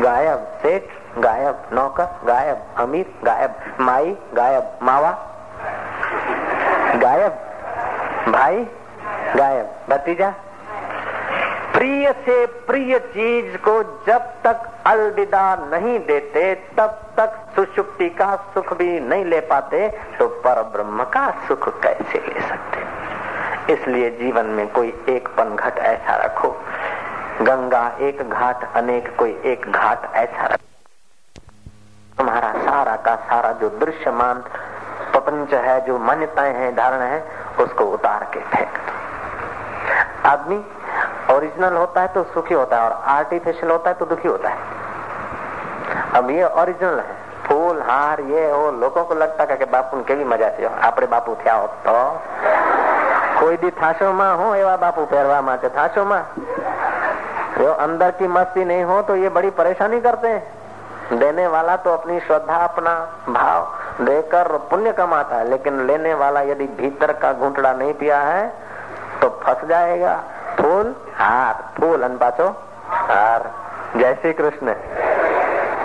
गायब सेठ, गायब नौकर, गायब अमीर, गायब माई, गायब मावा, गायब भाई, गायब भतीजा। प्रिय से प्रिय चीज़ को जब तक अलविदा नहीं देते, तब तक सुषुप्ति का सुख भी नहीं ले पाते तो पर ब्रह्म का सुख कैसे ले सकते? इसलिए जीवन में कोई एक पन घट ऐसा रखो गंगा एक घाट अनेक कोई एक घाट ऐसा रखो तुम्हारा सारा का सारा जो दृश्यमान प्रपंच है जो मान्यताएं हैं धारणा है उसको उतार के फेंक दो आदमी ओरिजिनल होता है तो सुखी होता है और आर्टिफिशियल होता है तो दुखी होता है अब ये ओरिजिनल है फूल हार ये वो लोगों को लगता है कि बापू केवी मजा થયો આપણે બાપુ થયા હોત તો કોઈ દી થાશોમાં हो એવા બાપુ પહેરવા માટે થાશોમાં જો अंदर की मस्ती नहीं हो तो ये बड़ी परेशानी करते हैं। देने वाला तो अपनी श्रद्धा, अपना भाव देकर पुण्य कमाता है, लेकिन लेने वाला यदि भीतर का घूंटड़ा नहीं पिया है तो फंस जाएगा। फूल, हार। फूल अनपाचो हार। जय श्री कृष्ण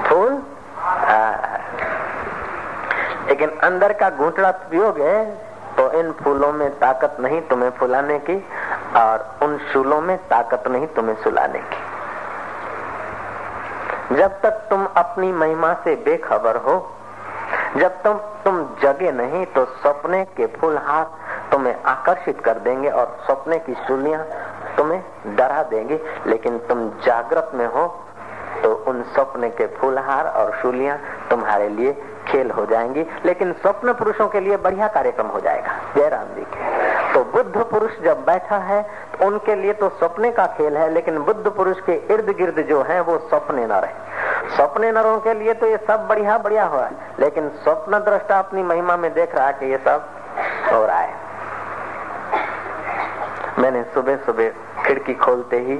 फूल, हार। लेकिन अंदर का घूंटड़ा पियोगे तो इन फूलों में ताकत नहीं तुम्हें फुलाने की। और उन शूलों में ताकत नहीं तुम्हें सुलाने की। जब तक तुम अपनी महिमा से बेखबर हो, जब तुम तुम जगे नहीं तो सपने के फूल हाथ तुम्हें आकर्षित कर देंगे और सपने की सुनिया तुम्हें डरा देंगे। लेकिन तुम जागृत में हो तो उन सपने के फूलहार और शूलियाँ तुम्हारे लिए खेल हो जाएँगी। लेकिन स्वप्न पुरुषों के लिए बढ़िया कार्यक्रम हो जाएगा। जयराम जी। बुद्ध पुरुष जब बैठा है तो उनके लिए तो सपने का खेल है, लेकिन बुद्ध पुरुष के इर्द गिर्द जो है, वो सपने नर है सपने नरों के लिए तो ये सब बढ़िया बढ़िया हुआ है, लेकिन स्वप्न दृष्टा अपनी महिमा में देख रहा है कि ये सब हो रहा है। मैंने सुबह सुबह खिड़की खोलते ही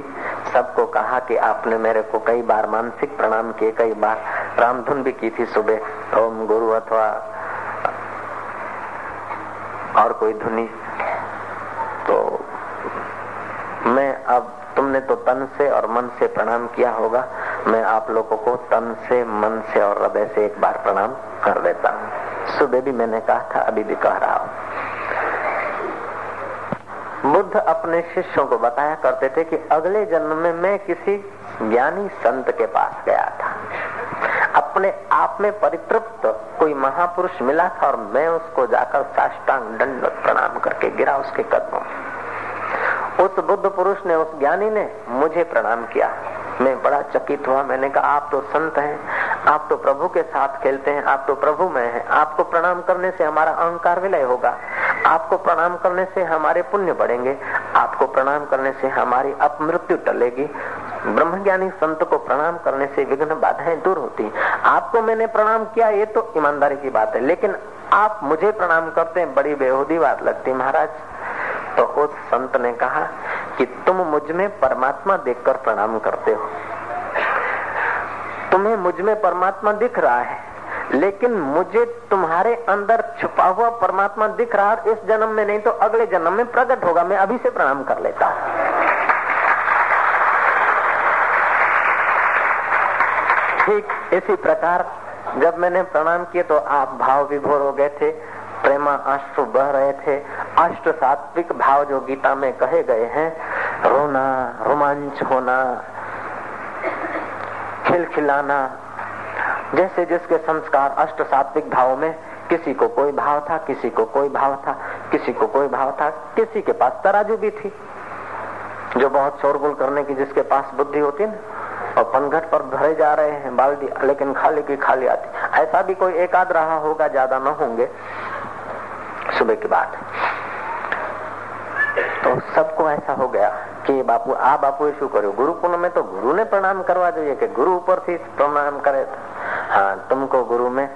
सबको कहा कि आपने मेरे को कई बार मानसिक प्रणाम किए, कई बार रामधुन भी की थी सुबह, ओम गुरु अथवा और कोई धुनी तो मैं अब तुमने तो तन से और मन से प्रणाम किया होगा। मैं आप लोगों को तन से, मन से और हृदय से एक बार प्रणाम कर देता हूँ। सुबह भी मैंने कहा था, अभी भी कह रहा हूँ। बुद्ध अपने शिष्यों को बताया करते थे कि अगले जन्म में मैं किसी ज्ञानी संत के पास गया था। अपने आप में परितृप्त कोई महापुरुष मिला था और मैं उसको जाकर साष्टांग दंड प्रणाम करके गिरा उसके कदमों उस बुद्ध पुरुष ने, उस ज्ञानी ने मुझे प्रणाम किया। मैं बड़ा चकित हुआ। मैंने कहा, आप तो संत हैं, आप तो प्रभु के साथ खेलते हैं, आप तो प्रभु में हैं। आपको प्रणाम करने से हमारा अहंकार विलय होगा। आपको प्रणाम करने से हमारे पुण्य बढ़ेंगे। आपको प्रणाम करने से हमारी अपमृत्यु टलेगी। ब्रह्मज्ञानी संत को प्रणाम करने से विघ्न बाधाएँ दूर होती। आपको मैंने प्रणाम किया, ये तो ईमानदारी की बात है। लेकिन आप मुझे प्रणाम करते हैं, बड़ी बेहूदी बात लगती महाराज। तो उस संत ने कहा कि तुम मुझमें परमात्मा देखकर प्रणाम करते हो। तुम्हें मुझमें परमात्मा दिख रहा है, लेकिन मुझे तुम्हारे अंदर छुपा हुआ परमात्मा दिख रहा है इस जन्म में नहीं तो अगले जन्म में प्रकट होगा। मैं अभी से प्रणाम कर लेता हूँ। ठीक इसी प्रकार जब मैंने प्रणाम किए तो आप भाव विभोर हो गए थे। प्रेमा अश्रु बह रहे थे। अष्ट सात्विक भाव जो गीता में कहे गए हैं, रोना, रोमांच होना, खिलखिलाना, जैसे जिसके संस्कार अष्ट सात्विक भाव में किसी को कोई भाव था, किसी को कोई भाव था, किसी को कोई भाव था, किसी के पास तराजू भी थी। जो बहुत शोरगुल करने की जिसके पास बुद्धि होती ना, और पनघट पर भरे जा रहे हैं बाल्टी, लेकिन खाली की खाली आती। ऐसा भी कोई एक आध रहा होगा, ज़्यादा न होंगे। सुबह की बात तो सबको ऐसा हो गया કે બાપુ આ બાપુએ શું કર્યું ગુરુ પૂનમે तो गुरु ने प्रणाम करवा જોઈએ कि गुरु ऊपर से प्रणाम करे हाँ तुमको गुरु में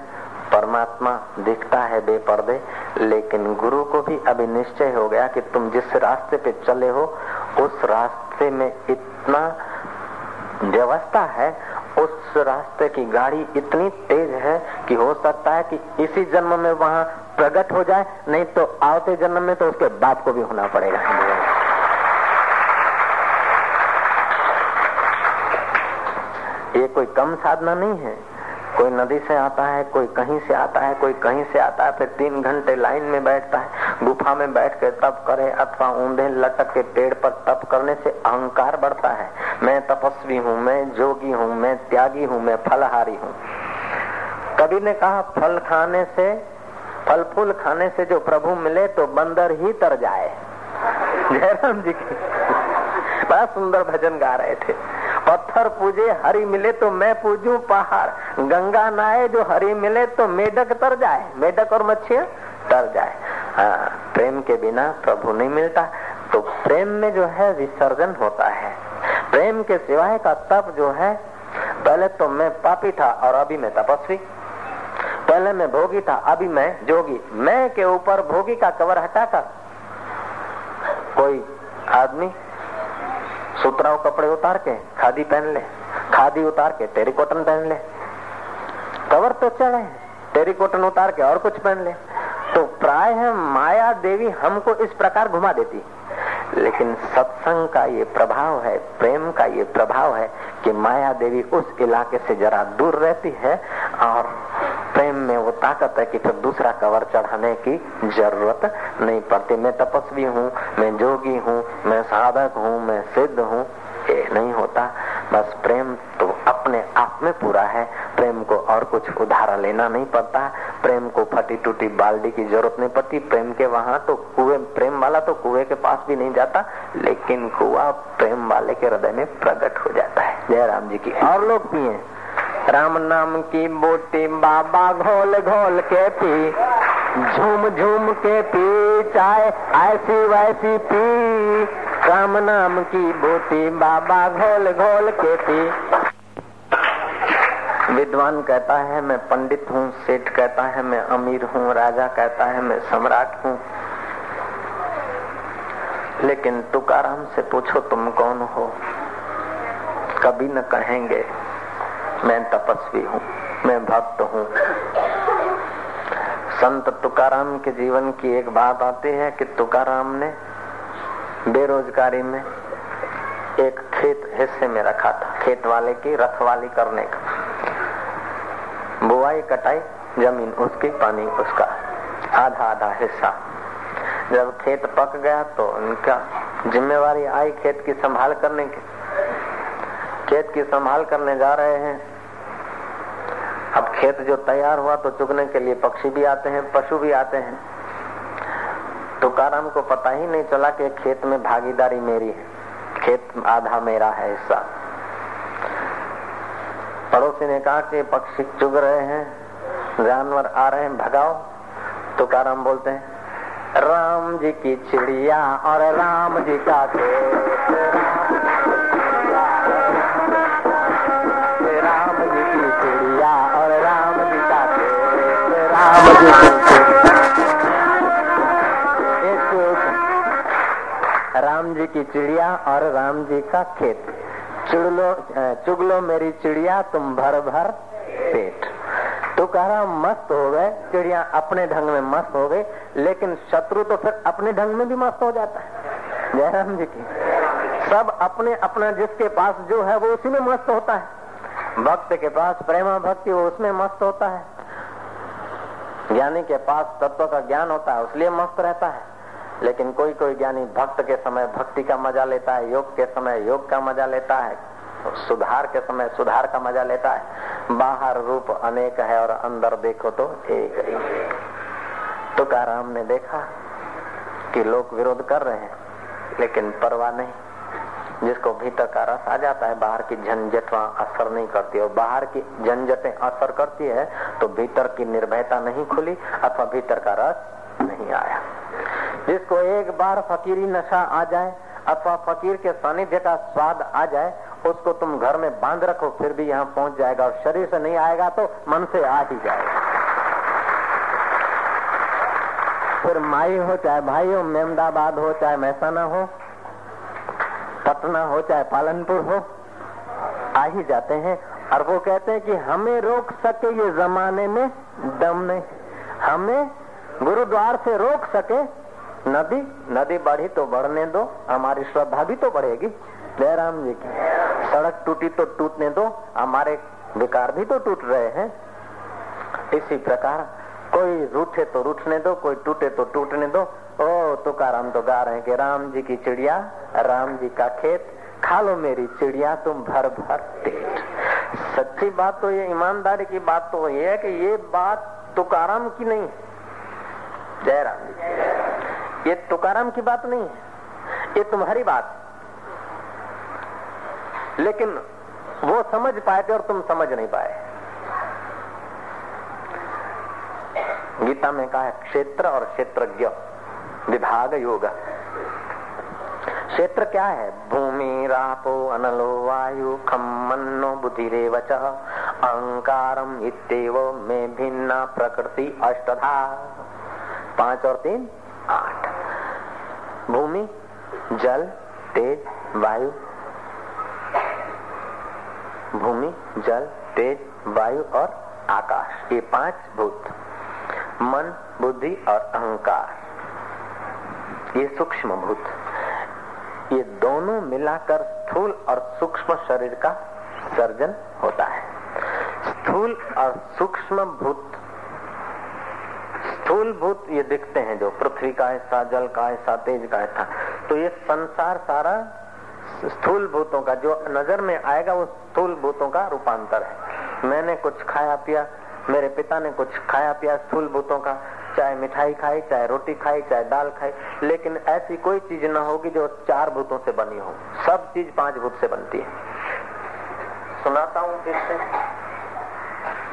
परमात्मा दिखता है बेपर्दे लेकिन गुरु को भी अभी निश्चय हो गया कि तुम जिस रास्ते पे चले हो उस रास्ते में इतना व्यवस्था है उस रास्ते की गाड़ी इतनी तेज है कि हो सकता है कि इसी जन्म में वहां प्रकट हो जाए, नहीं तो आते जन्म में तो उसके बाप को भी होना पड़ेगा। ये कोई कम साधना नहीं है। कोई नदी से आता है, कोई कहीं से आता है, कोई कहीं से आता है, फिर तीन घंटे लाइन में बैठता है, गुफा में बैठ के तप करे अथवा ऊंधे लटक के पेड़ पर तप करने से अहंकार बढ़ता है। मैं तपस्वी हूँ, मैं जोगी हूँ, मैं त्यागी हूँ, मैं फलहारी हूँ। कभी ने कहा, फल खाने से फल फूल खाने से जो प्रभु मिले तो बंदर ही तर जाए। जयराम जी की बड़ा सुंदर भजन गा रहे थे। पत्थर पूजे हरी मिले तो मैं पूजू पहाड़। गंगा नाए जो हरी मिले तो मेढक तर जाए। मेढक और मच्छिया तर जाए। हाँ, प्रेम के बिना प्रभु नहीं मिलता। तो प्रेम में जो है विसर्जन होता है। प्रेम के सिवाय का तप जो है पहले तो मैं पापी था और अभी मैं तपस्वी। पहले मैं भोगी था, अभी मैं जोगी। मैं के ऊपर भोगी का कवर हटाकर कोई आदमी सुतराव कपड़े उतार के, खादी पहन ले, खादी उतार के टेरिकोटन पहन ले। कवर तो चढ़े टेरिकोटन उतार के और कुछ पहन ले। तो प्राय है, माया देवी हमको इस प्रकार घुमा देती। लेकिन सत्संग का ये प्रभाव है, प्रेम का ये प्रभाव है कि माया देवी उस इलाके से जरा दूर रहती है और वो ताकत है कि फिर दूसरा कवर चढ़ाने की ज़रूरत नहीं पड़ती। मैं तपस्वी हूँ, मैं जोगी हूँ, मैं साधक हूँ, मैं सिद्ध हूँ। ये नहीं होता। बस प्रेम तो अपने आप में पूरा है। प्रेम को और कुछ उधारा लेना नहीं पड़ता। प्रेम को फटी टूटी बाल्टी की ज़रूरत नहीं पड़ती। प्रेम के वहाँ तो कुएँ, प्रेम वाला तो कुएँ के पास भी नहीं जाता, लेकिन कुआ प्रेम वाले के हृदय में प्रकट हो जाता है। जय राम जी की। और लोग पिए राम नाम की बोटी बाबा घोल घोल के पी, झूम झूम के पी, चाय ऐसी वैसी पी। राम नाम की बोटी बाबा घोल घोल के पी। विद्वान कहता है, मैं पंडित हूँ, सेठ कहता है, मैं अमीर हूँ, राजा कहता है, मैं सम्राट हूँ। लेकिन तुकाराम से पूछो, तुम कौन हो? कभी न कहेंगे। मैं तपस्वी हूँ, मैं भक्त हूँ। संत तुकाराम के जीवन की एक बात आती है कि तुकाराम ने बेरोजगारी में एक खेत हिस्से में रखा था, खेत वाले की रखवाली करने का। बुआई कटाई, ज़मीन उसकी, पानी उसका आधा आधा हिस्सा। जब खेत पक गया तो उनका जिम्मेवारी आई खेत की संभाल करने की। खेत की संभाल करने जा रहे हैं। अब खेत जो तैयार हुआ तो चुगने के लिए पक्षी भी आते हैं, पशु भी आते हैं। तुकाराम को पता ही नहीं चला कि खेत में भागीदारी मेरी है। खेत आधा मेरा है हिस्सा पड़ोसी ने कहा कि पक्षी चुग रहे हैं, जानवर आ रहे हैं, भगाओ। तुकाराम बोलते हैं, राम जी की चिड़िया और राम जी का खेत। राम जी की चिड़िया और राम जी का खेत। चुड़लो चुगलो मेरी चिड़िया, तुम भर भर पेट। तो कह रहा मस्त हो गए, चिड़िया अपने ढंग में मस्त हो गई, लेकिन शत्रु तो फिर अपने ढंग में भी मस्त हो जाता है। जयराम जी की। सब अपने अपना जिसके पास जो है, वो उसी में मस्त होता है। भक्त के पास प्रेमा भक्ति, वो उसमें मस्त होता है। ज्ञानी के पास तत्व का ज्ञान होता है, उसलिए मस्त रहता है। लेकिन कोई कोई ज्ञानी भक्त के समय भक्ति का मज़ा लेता है, योग के समय योग का मज़ा लेता है, सुधार के समय सुधार का मज़ा लेता है। बाहर रूप अनेक है और अंदर देखो तो एक ही। तो काराम ने देखा कि लोग विरोध कर रहे हैं, लेकिन परवाह नहीं। जिसको भीतर का रस आ जाता है, बाहर की झंझट वहाँ असर नहीं करती और बाहर की झंझटें असर करती है तो भीतर की निर्भयता नहीं खुली अथवा भीतर का रस नहीं आया। जिसको एक बार फकीरी नशा आ जाए अथवा फकीर के सानिध्य का स्वाद आ जाए, उसको तुम घर में बाँध रखो, फिर भी यहाँ पहुँच जाएगा और शरीर से नहीं आएगा तो मन से आ ही जाएगा। फिर माई हो चाहे भाई हो मेमदाबाद हो चाहे महसाना हो पटना हो चाहे पालनपुर हो, आ ही जाते हैं। और वो कहते हैं कि हमें रोक सके ये जमाने में दम नहीं। हमें गुरुद्वार से रोक सके, नदी नदी बढ़ी तो बढ़ने दो, हमारी श्रद्धा भी तो बढ़ेगी। जयराम जी की, सड़क टूटी तो टूटने दो, हमारे विकार भी तो टूट रहे हैं। इसी प्रकार, कोई रूठे तो रूठने दो, कोई टूटे तो टूटने दो ओ, तुकाराम तो गा रहे हैं कि राम जी की चिड़िया, राम जी का खेत, खा लो मेरी चिड़िया, तुम भर भर पेट। सच्ची बात तो ये, ईमानदारी की बात तो ये है कि ये बात तुकाराम की नहीं जय राम जी। ये तुकाराम की बात नहीं है, ये तुम्हारी बात लेकिन वो समझ पाए थे और तुम समझ नहीं पाए। गीता में कहा है, क्षेत्र और क्षेत्रज्ञ। विभाग योग क्षेत्र क्या है? भूमि, रापो, अनलो, वायु खम मनो बुद्धि वच अहंकारम इतव में भिन्ना प्रकृति अष्टधा। पाँच और तीन, आठ। भूमि, जल, तेज, वायु। भूमि, जल, तेज, वायु और आकाश। ये पाँच भूत। मन, बुद्धि और अहंकार। ये सूक्ष्म भूत, ये दोनों मिलाकर स्थूल और सूक्ष्म शरीर का सर्जन होता है। स्थूल और सूक्ष्म भूत, स्थूल भूत ये दिखते हैं जो पृथ्वी का हिस्सा, जल का हिस्सा, तेज का हिस्सा तो ये संसार सारा स्थूल भूतों का, जो नज़र में आएगा वो स्थूल भूतों का रूपांतर है। मैंने कुछ खाया पिया मेरे पिता ने कुछ खाया पिया स्थूल भूतों का चाहे मिठाई खाई चाहे रोटी खाई चाहे दाल खाई लेकिन ऐसी कोई चीज़ न होगी जो चार भूतों से बनी हो। सब चीज़ पाँच भूत से बनती है। सुनाता हूँ फिर से।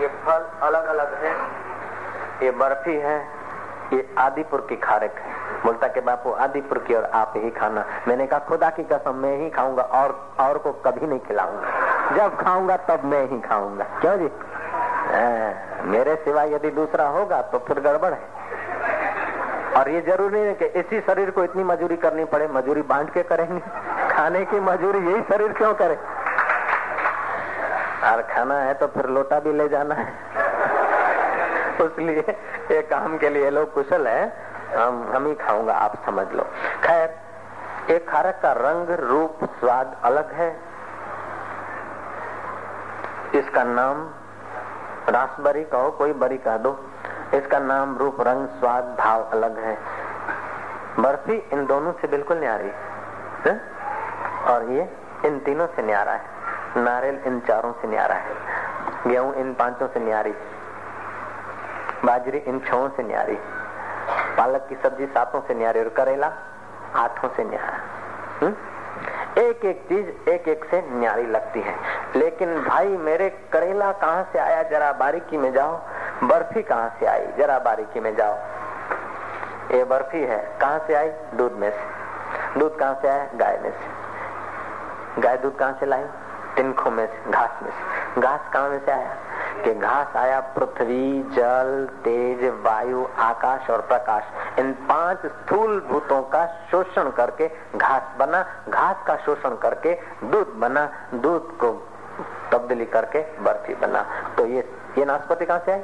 ये फल अलग अलग है ये बर्फ़ी है ये आदिपुर की खारक है। बोलता कि बापू आदिपुर की और आप ही खाना। मैंने कहा खुदा की कसम मैं ही खाऊँगा और और को कभी नहीं खिलाऊँगा। जब खाऊँगा तब मैं ही खाऊँगा। क्यों जी? आ, मेरे सिवा यदि दूसरा होगा तो फिर गड़बड़ है। और ये ज़रूरी है कि इसी शरीर को इतनी मजूरी करनी पड़े, मजूरी बांट के करेंगे। खाने की मजूरी यही शरीर क्यों करे? और खाना है तो फिर लोटा भी ले जाना है। इसलिए ये काम के लिए लोग कुशल है। हम हम ही खाऊँगा, आप समझ लो। खैर, एक खारक का रंग, रूप, स्वाद अलग है। इसका नाम रासबरी कहो, कोई बरी कह दो। इसका नाम, रूप, रंग, स्वाद, भाव अलग है। बर्फ़ी इन दोनों से बिल्कुल न्यारी। है? और ये इन तीनों से न्यारा है। नारियल इन चारों से न्यारा है। गेहूँ इन पाँचों से न्यारी। बाजरी इन छो से न्यारी। पालक की सब्ज़ी सातों से न्यारी और करेला आठों से न्यारा। हुँ? एक एक चीज़ एक एक से न्यारी लगती है। लेकिन भाई, मेरे करेला कहाँ से आया? जरा बारीकी में जाओ। बर्फ़ी कहाँ से आई? जरा बारीकी में जाओ। ये बर्फ़ी है। कहाँ से आई? दूध में से। दूध कहाँ से आया? गाय में से। गाय दूध कहाँ से लाई? तिनखों में से। घास में से। घास कहाँ में से आया? कि घास आया पृथ्वी, जल, तेज, वायु, आकाश और प्रकाश, इन पाँच स्थूल भूतों का शोषण करके घास बना, घास का शोषण करके दूध बना, दूध को तब्दीली करके बर्फ़ी बना। तो ये ये नाशपति कहाँ से आई?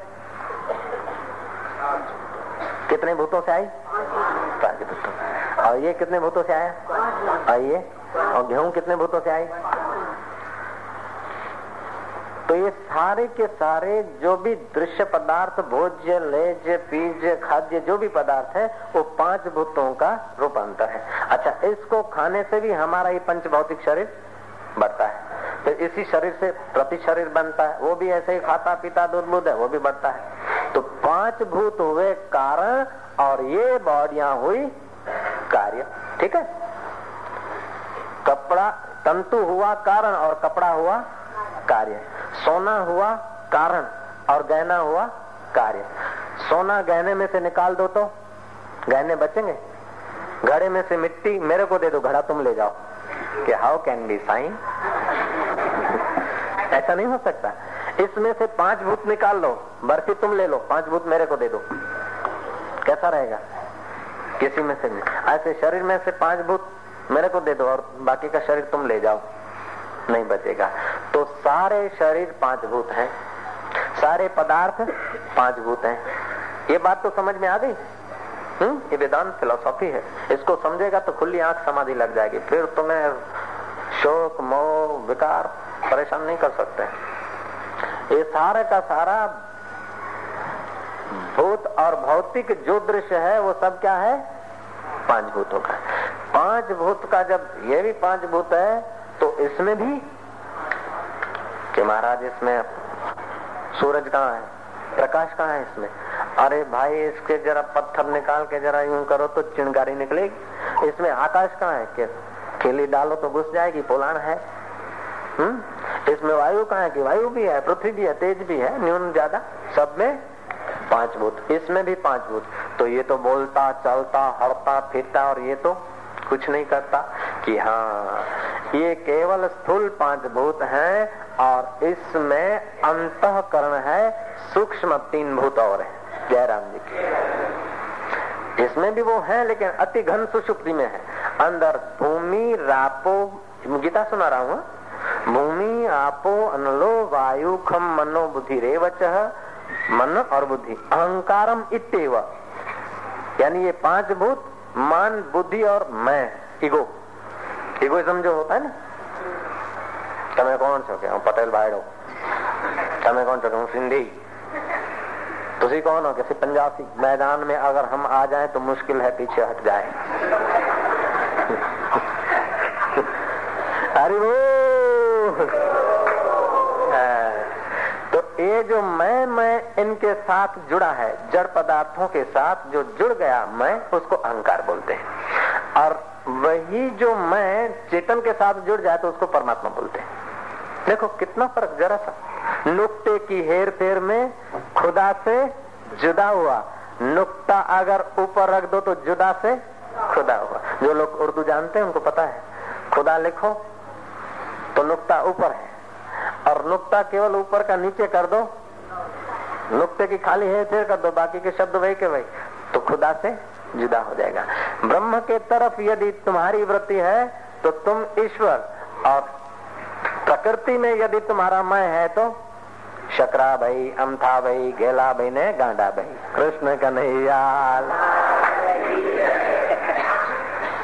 कितने भूतों से आई? पाँच भूतों। और ये कितने भूतों से आया? और ये? और गेहूँ कितने भूतों से आई? तो ये सारे के सारे जो भी दृश्य पदार्थ, भोज्य लेज पीज खाद्य, जो भी पदार्थ है, वो पाँच भूतों का रूपांतर है। अच्छा इसको खाने से भी हमारा ये पंच भौतिक शरीर बढ़ता है। तो इसी शरीर से प्रति शरीर बनता है। वो भी ऐसे ही खाता, पीता दूध है, वो भी बढ़ता है। तो पाँच भूत हुए कारण और ये बॉडिया हुई कार्य। ठीक है? कपड़ा, तंतु हुआ कारण और कपड़ा हुआ कार्य। सोना हुआ कारण और गहना हुआ कार्य। सोना गहने में से निकाल दो तो गहने बचेंगे। घड़े में से मिट्टी मेरे को दे दो, घड़ा तुम ले जाओ। कि हाउ कैन बी साइन ऐसा नहीं हो सकता। इसमें से पाँच भूत निकाल लो, बर्फ़ी तुम ले लो, पाँच भूत मेरे को दे दो। कैसा रहेगा? किसी में से नहीं। ऐसे शरीर में से पाँच भूत मेरे को दे दो और बाकी का शरीर तुम ले जाओ। नहीं बचेगा। तो सारे शरीर पाँच भूत हैं। सारे पदार्थ पाँच भूत हैं। ये बात तो समझ में आ गई? हम्म ये वेदांत फिलोसॉफी है। इसको समझेगा तो खुली आँख समाधि लग जाएगी। फिर तुम्हें शोक, मोह, विकार परेशान नहीं कर सकते। ये सारे का सारा भूत और भौतिक जो दृश्य है, वो सब क्या है? पाँच भूतों का। पाँच भूत का जब ये भी पाँच भूत है तो इसमें भी कि महाराज इसमें सूरज कहाँ है? प्रकाश कहाँ है इसमें? अरे भाई, इसके जरा पत्थर निकाल के जरा यूँ करो तो चिंगारी निकलेगी। इसमें आकाश कहाँ है? कि केली डालो तो घुस जाएगी, पोलाण है। हम्म? इसमें वायु कहाँ है कि वायु भी है, पृथ्वी भी है, तेज भी है, न्यून ज़्यादा। सब में पाँच भूत। इसमें भी पाँच भूत। तो ये तो बोलता, चलता, हड़ता, फिरता और ये तो कुछ नहीं करता कि हाँ ये केवल स्थूल पाँच भूत हैं और इसमें अंतकरण है, सूक्ष्म तीन भूत और है। जयराम जी की। इसमें भी वो है, लेकिन अति घन सुषुप्ति में है। अंदर भूमि, रापो, गीता सुना रहा हूँ भूमि, आपो, अनलो, वायु, खम, मनो, बुद्धि, रेवच मन और बुद्धि, अहंकारम इतव यानी ये पाँच भूत, मान, बुद्धि और मैं, ईगो। ઇગોઇઝમ जो होता है ना તમે કોણ છો કે હું પટેલ બાયડો તમે કોણ છો કે હું સિંધી तुसी कौन हो कैसे पंजाबी मैदान में अगर हम आ जाए तो मुश्किल है पीछे हट जाए अरे वो तो ये जो मैं मैं इनके साथ जुड़ा है जड़ पदार्थों के साथ जो जुड़ गया मैं उसको अहंकार बोलते हैं और वही जो मैं चेतन के साथ जुड़ जाए तो उसको परमात्मा बोलते हैं। देखो, कितना फ़र्क जरा सा। नुक्ते की हेर फेर में खुदा से जुदा हुआ। नुक्ता अगर ऊपर रख दो तो जुदा से खुदा हुआ। जो लोग उर्दू जानते हैं, उनको पता है। खुदा लिखो तो नुक्ता ऊपर है। और नुक्ता केवल ऊपर का नीचे कर दो। नुक्ते की खाली है फिर कर दो, बाकी के शब्द वही के वही। तो खुदा से जुदा हो जाएगा। ब्रह्म के तरफ़ यदि तुम्हारी वृत्ति है तो तुम ईश्वर। और प्रकृति में यदि तुम्हारा मैं है तो शकरा भाई अमथा भाई, गेला भाई, ने गांडा भाई। कृष्ण कन्हैया।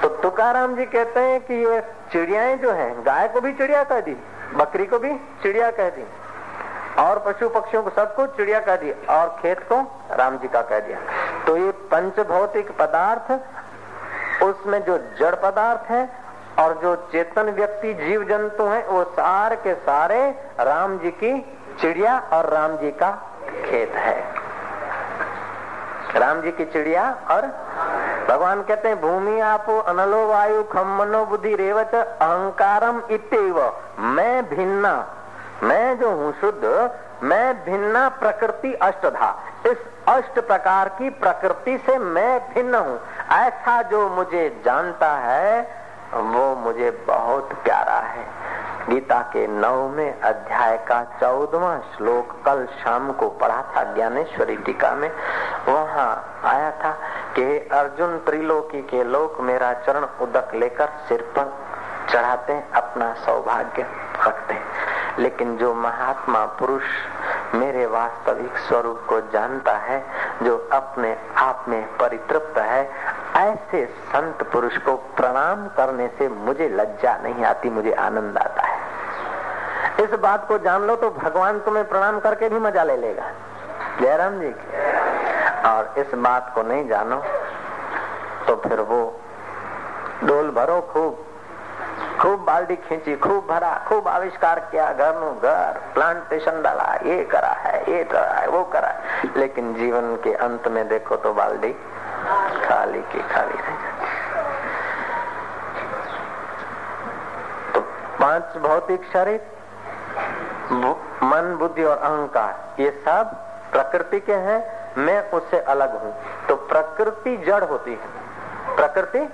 तो तुकाराम जी कहते हैं कि ये चिड़ियाएँ जो हैं, गाय को भी चिड़िया कह दी, बकरी को भी चिड़िया कह दी, और पशु पक्षियों को सबको चिड़िया कह दी, और खेत को राम जी का कह दिया। पंच भौतिक पदार्थ, उसमें जो जड़ पदार्थ है और जो चेतन व्यक्ति जीव जंतु हैं, वो सार के सारे राम जी की चिड़िया और राम जी का खेत है। राम जी की चिड़िया और भगवान कहते हैं, भूमि आपो अनलो वायु खम मनो बुद्धि रेवच अहंकारम इतव मैं भिन्ना, मैं जो हूँ शुद्ध मैं भिन्ना प्रकृति अष्टधा। इस अष्ट प्रकार की प्रकृति से मैं भिन्न हूँ। ऐसा जो मुझे जानता है, वो मुझे बहुत प्यारा है। गीता के नौवे अध्याय का चौदवा श्लोक कल शाम को पढ़ा था ज्ञानेश्वरी टीका में। वहाँ आया था कि अर्जुन, त्रिलोकी के लोक मेरा चरण उदक लेकर सिर पर चढ़ाते अपना सौभाग्य रखते लेकिन जो महात्मा पुरुष मेरे वास्तविक स्वरूप को जानता है, जो अपने आप में परितृप्त है, ऐसे संत पुरुष को प्रणाम करने से मुझे लज्जा नहीं आती, मुझे आनंद आता है। इस बात को जान लो तो भगवान तुम्हें प्रणाम करके भी मज़ा ले लेगा। जयराम जी की। और इस बात को नहीं जानो तो फिर वो डोल भरो खूब। खूब बाल्टी खींची, खूब भरा, खूब आविष्कार किया, घर नु घर प्लांटेशन डाला, ये करा है, ये करा है, वो करा है। लेकिन जीवन के अंत में देखो तो बाल्टी खाली की खाली रह तो पाँच भौतिक शरीर मन, बुद्धि और अहंकार, ये सब प्रकृति के हैं, मैं उससे अलग हूँ। तो प्रकृति जड़ होती है। प्रकृति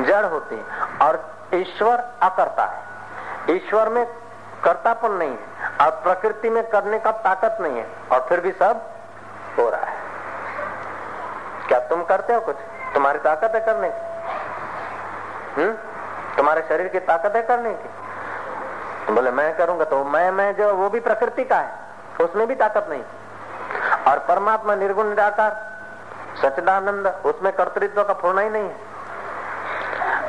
जड़ होती है। और ईश्वर अकर्ता है। ईश्वर में कर्तापन नहीं है और प्रकृति में करने का ताकत नहीं है और फिर भी सब हो रहा है। क्या तुम करते हो कुछ? तुम्हारी ताकत है करने की। हम्म? तुम्हारे शरीर की ताकत है करने की। बोले, मैं करूँगा तो मैं मैं जो, वो भी प्रकृति का है। उसमें भी ताकत नहीं। और परमात्मा निर्गुण निराकार सचदानंद उसमें कर्तृत्व का पूर्ण ही नहीं है।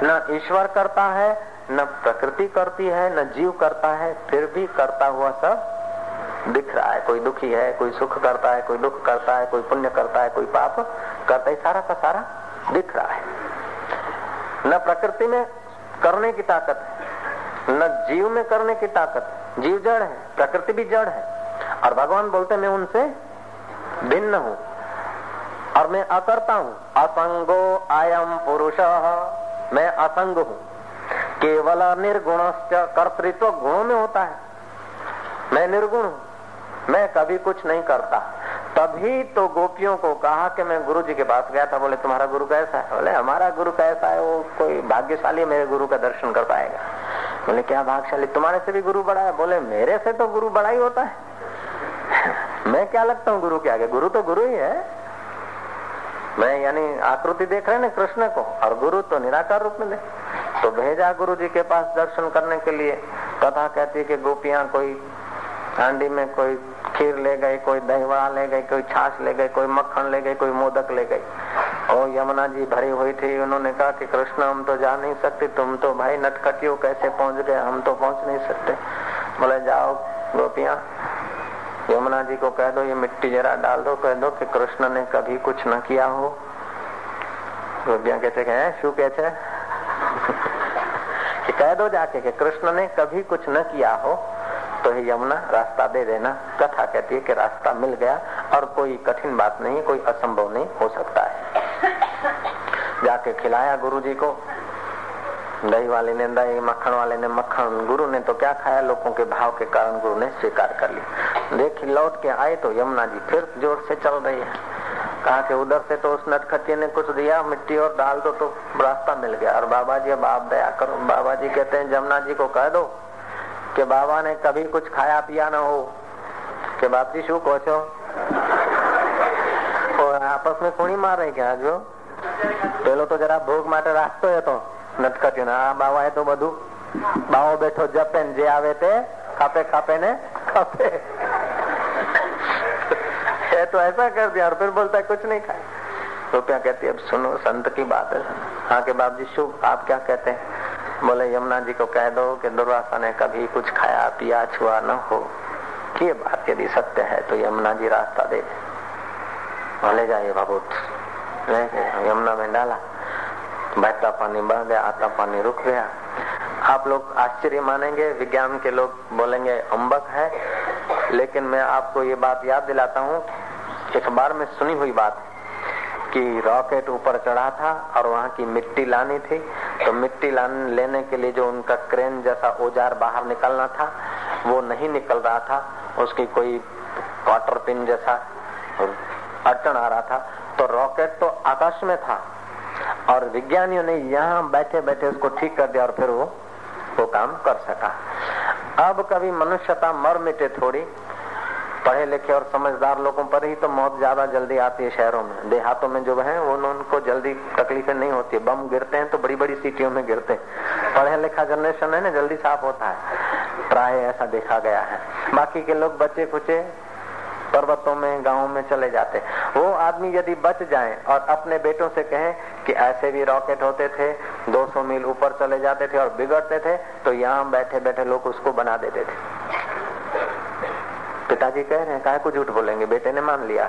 न ईश्वर करता है, न प्रकृति करती है, न जीव करता है, फिर भी करता हुआ सब दिख रहा है। कोई दुखी है, कोई सुख करता है, कोई दुख करता है, कोई पुण्य करता है, कोई पाप करता है सारा का सारा दिख रहा है। न प्रकृति में करने की ताकत है, न जीव में करने की ताकत जीव जड़ है, प्रकृति भी जड़ है। और भगवान बोलते मैं उनसे भिन्न हूँ और मैं अकर्ता हूँ। असंगो आयम पुरुष। मैं असंग हूँ। केवल निर्गुण कर्तृत्व गुणों में होता है। मैं निर्गुण हूँ। मैं कभी कुछ नहीं करता। तभी तो गोपियों को कहा कि मैं गुरु जी के पास गया था। बोले, तुम्हारा गुरु कैसा है? बोले, हमारा गुरु कैसा है? वो कोई भाग्यशाली मेरे गुरु का दर्शन कर पाएगा। बोले, क्या भाग्यशाली? तुम्हारे से भी गुरु बड़ा है? बोले, मेरे से तो गुरु बड़ा ही होता है। मैं क्या लगता हूँ गुरु के आगे? गुरु तो गुरु ही है। मैं यानी आकृति देख रहे ना कृष्ण को, और गुरु तो निराकार रूप में दे तो भेजा गुरु जी के पास दर्शन करने के लिए। कथा कहती है कि गोपियाँ कोई हांडी में कोई खीर ले गई, कोई दहीवा ले गई, कोई छाछ ले गई, कोई मक्खन ले गई, कोई मोदक ले गई। और यमुना जी भरी हुई थी, उन्होंने कहा कि कृष्ण, हम तो जा नहीं सकते, तुम तो भाई नटखटियो कैसे पहुँच गए, हम तो पहुँच नहीं सकते। बोले, जाओ गोपियाँ यमुना जी को कह दो, ये मिट्टी जरा डाल दो, कह दो कि कृष्ण ने कभी कुछ न किया हो। गोपियाँ कहते हैं शू कहते कि कह दो जाके कि कृष्ण ने कभी कुछ न किया हो तो ही यमुना रास्ता दे देना। कथा कहती है कि रास्ता मिल गया और कोई कठिन बात नहीं, कोई असंभव नहीं हो सकता है। जाके खिलाया गुरु जी को। दही वाले ने दही मक्खन वाले ने मक्खन गुरु ने तो क्या खाया लोगों के भाव के कारण गुरु ने स्वीकार कर लिया देख लौट के आए तो यमुना जी फिर जोर से चल रही है कहा कि उधर से तो उस नटखती ने कुछ दिया मिट्टी और डाल दो तो रास्ता मिल गया और बाबा जी अब आप दया करो बाबा जी कहते हैं जमुना जी को कह दो કે બાબાને કભી કુછ ખાયા પિયા ન હો કે બાપજી શું કહો છો આપસ में કોણી મારે ગયા જો પેલો તો જરા ભોગ માટે રાખતો હતો નટકટી આ બાવાએ તો બધું બાવો બેઠો જપે જે આવે તે खापे खापे ने खापे ये तो ऐसा कर दिया और फिर बोलता है कुछ नहीं खाए रुपया कहती है अब सुनो संत की बात है हाँ के बाप जी शुभ आप क्या कहते हैं बोले यमुना जी को कह दो कि दुर्वासा ने कभी कुछ खाया पिया छुआ न हो ये बात यदि सत्य है तो यमुना जी रास्ता दे ले जाइए बहुत ले यमुना में डाला बहता पानी बह गया आता पानी रुक गया। आप लोग आश्चर्य मानेंगे, विज्ञान के लोग बोलेंगे, अम्बक है। लेकिन मैं आपको ये बात याद दिलाता हूँ, एक बार में सुनी हुई बात कि रॉकेट ऊपर चढ़ा था और वहाँ की मिट्टी लानी थी। तो मिट्टी लाने, लेने के लिए जो उनका क्रेन जैसा औज़ार बाहर निकलना था, वो नहीं निकल रहा था। उसकी कोई क्वार्टर पिन जैसा अड़चन आ रहा था। तो रॉकेट तो आकाश में था। और विज्ञानियों ने यहाँ बैठे बैठे उसको ठीक कर दिया और फिर वो वो काम कर सका। अब कभी मनुष्यता मर मिटे थोड़ी पढ़े लिखे और समझदार लोगों पर ही तो मौत ज़्यादा जल्दी आती है शहरों में। देहातों में जो है वो उनको जल्दी तकलीफें नहीं होती बम गिरते हैं तो बड़ी बड़ी सिटियों में गिरते हैं। पढ़े लिखा जनरेशन है ना, जल्दी साफ़ होता है। प्राय ऐसा देखा गया है। बाकी के लोग बच्चे कुचे पर्वतों में, गाँव में चले जाते वो आदमी यदि बच जाए और अपने बेटों से कहें कि ऐसे भी रॉकेट होते थे 200 मील ऊपर चले जाते थे और बिगड़ते थे तो यहाँ बैठे बैठे लोग उसको बना देते थे। पिताजी कह रहे हैं काय को झूठ बोलेंगे? बेटे ने मान लिया।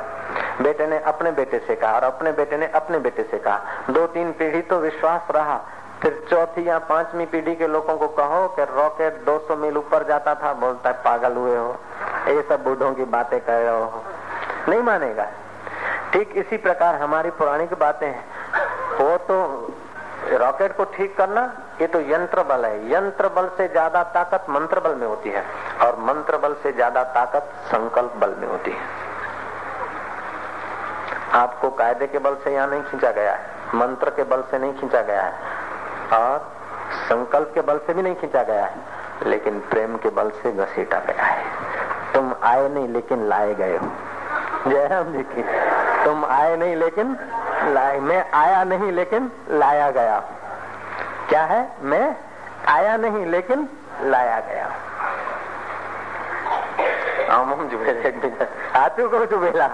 बेटे ने अपने बेटे से कहा और अपने बेटे ने अपने बेटे से कहा। दो तीन पीढ़ी तो विश्वास रहा फिर चौथी या पांचवी पीढ़ी के लोगों को कहो कि रॉकेट 200 मील ऊपर जाता था, बोलता है, पागल हुए हो। ये सब बूढ़ों की बातें कह रहे हो। नहीं मानेगा। ठीक इसी प्रकार हमारी पौराणिक बातें हैं। वो तो रॉकेट को ठीक करना, ये तो यंत्र बल है। यंत्र बल से ज़्यादा ताकत मंत्र बल में होती है और मंत्र बल से ज़्यादा ताकत संकल्प बल में होती है। आपको कायदे के बल से यहाँ नहीं खींचा गया है। मंत्र के बल से नहीं खींचा गया है। और संकल्प के बल से भी नहीं खींचा गया है, लेकिन प्रेम के बल से घसीटा गया है। तुम आए नहीं, लेकिन लाए गए हो। जय राम जी की। तुम आए नहीं, लेकिन लाए। मैं आया नहीं, लेकिन लाया गया क्या है? मैं आया नहीं, लेकिन लाया गया आम हम जुबेला हाथों को जुबेला।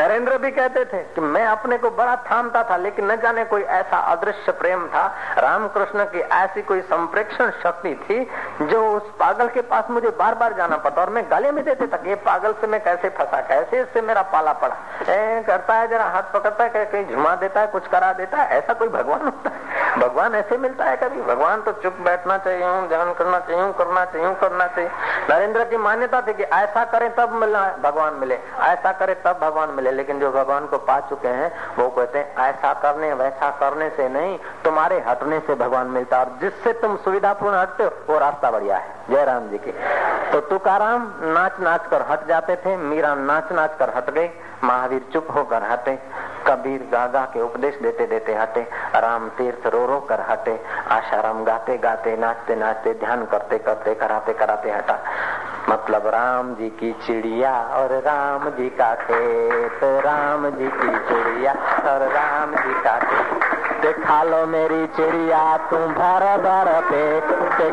नरेंद्र भी कहते थे कि मैं अपने को बड़ा थामता था लेकिन न जाने कोई ऐसा अदृश्य प्रेम था। रामकृष्ण की ऐसी कोई संप्रेक्षण शक्ति थी जो उस पागल के पास मुझे बार बार जाना पड़ता और मैं गले में देते तक ये पागल से मैं कैसे फंसा कैसे इससे मेरा पाला पड़ा। ए, करता है जरा हाथ पकड़ता है कहीं झुमा देता है कुछ करा देता है ऐसा कोई भगवान होता है। भगवान ऐसे मिलता है कभी? भगवान तो चुप बैठना चाहिए, हूँ, ध्यान करना चाहिए, हूँ, करना चाहिए, हूँ, करना चाहिए। नरेंद्र की मान्यता थी कि ऐसा करें तब मिलना भगवान मिले। ऐसा करे तब भगवान मिले। लेकिन जो भगवान को पा चुके हैं, वो कहते हैं, ऐसा करने, वैसा करने से नहीं, तुम्हारे हटने से भगवान मिलता और जिससे तुम सुविधापूर्ण हटते हो, वो रास्ता बढ़िया है। जय राम जी की। तो तुकाराम नाच नाच कर हट जाते थे मीरा नाच नाच कर हट गए, महावीर चुप होकर हटे। कबीर गागा के उपदेश देते देते हटे, राम तीर्थ रो रो कर हटे, आशाराम गाते गाते, नाचते नाचते, ध्यान करते करते, कराते कराते हटा। मतलब राम जी की चिड़िया और राम जी का खेत, राम जी की चिड़िया और राम जी का खेत। खा लो मेरी चिड़िया, तुम भर भर पे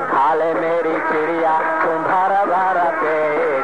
खा ले मेरी चिड़िया, तुम भर भर पे।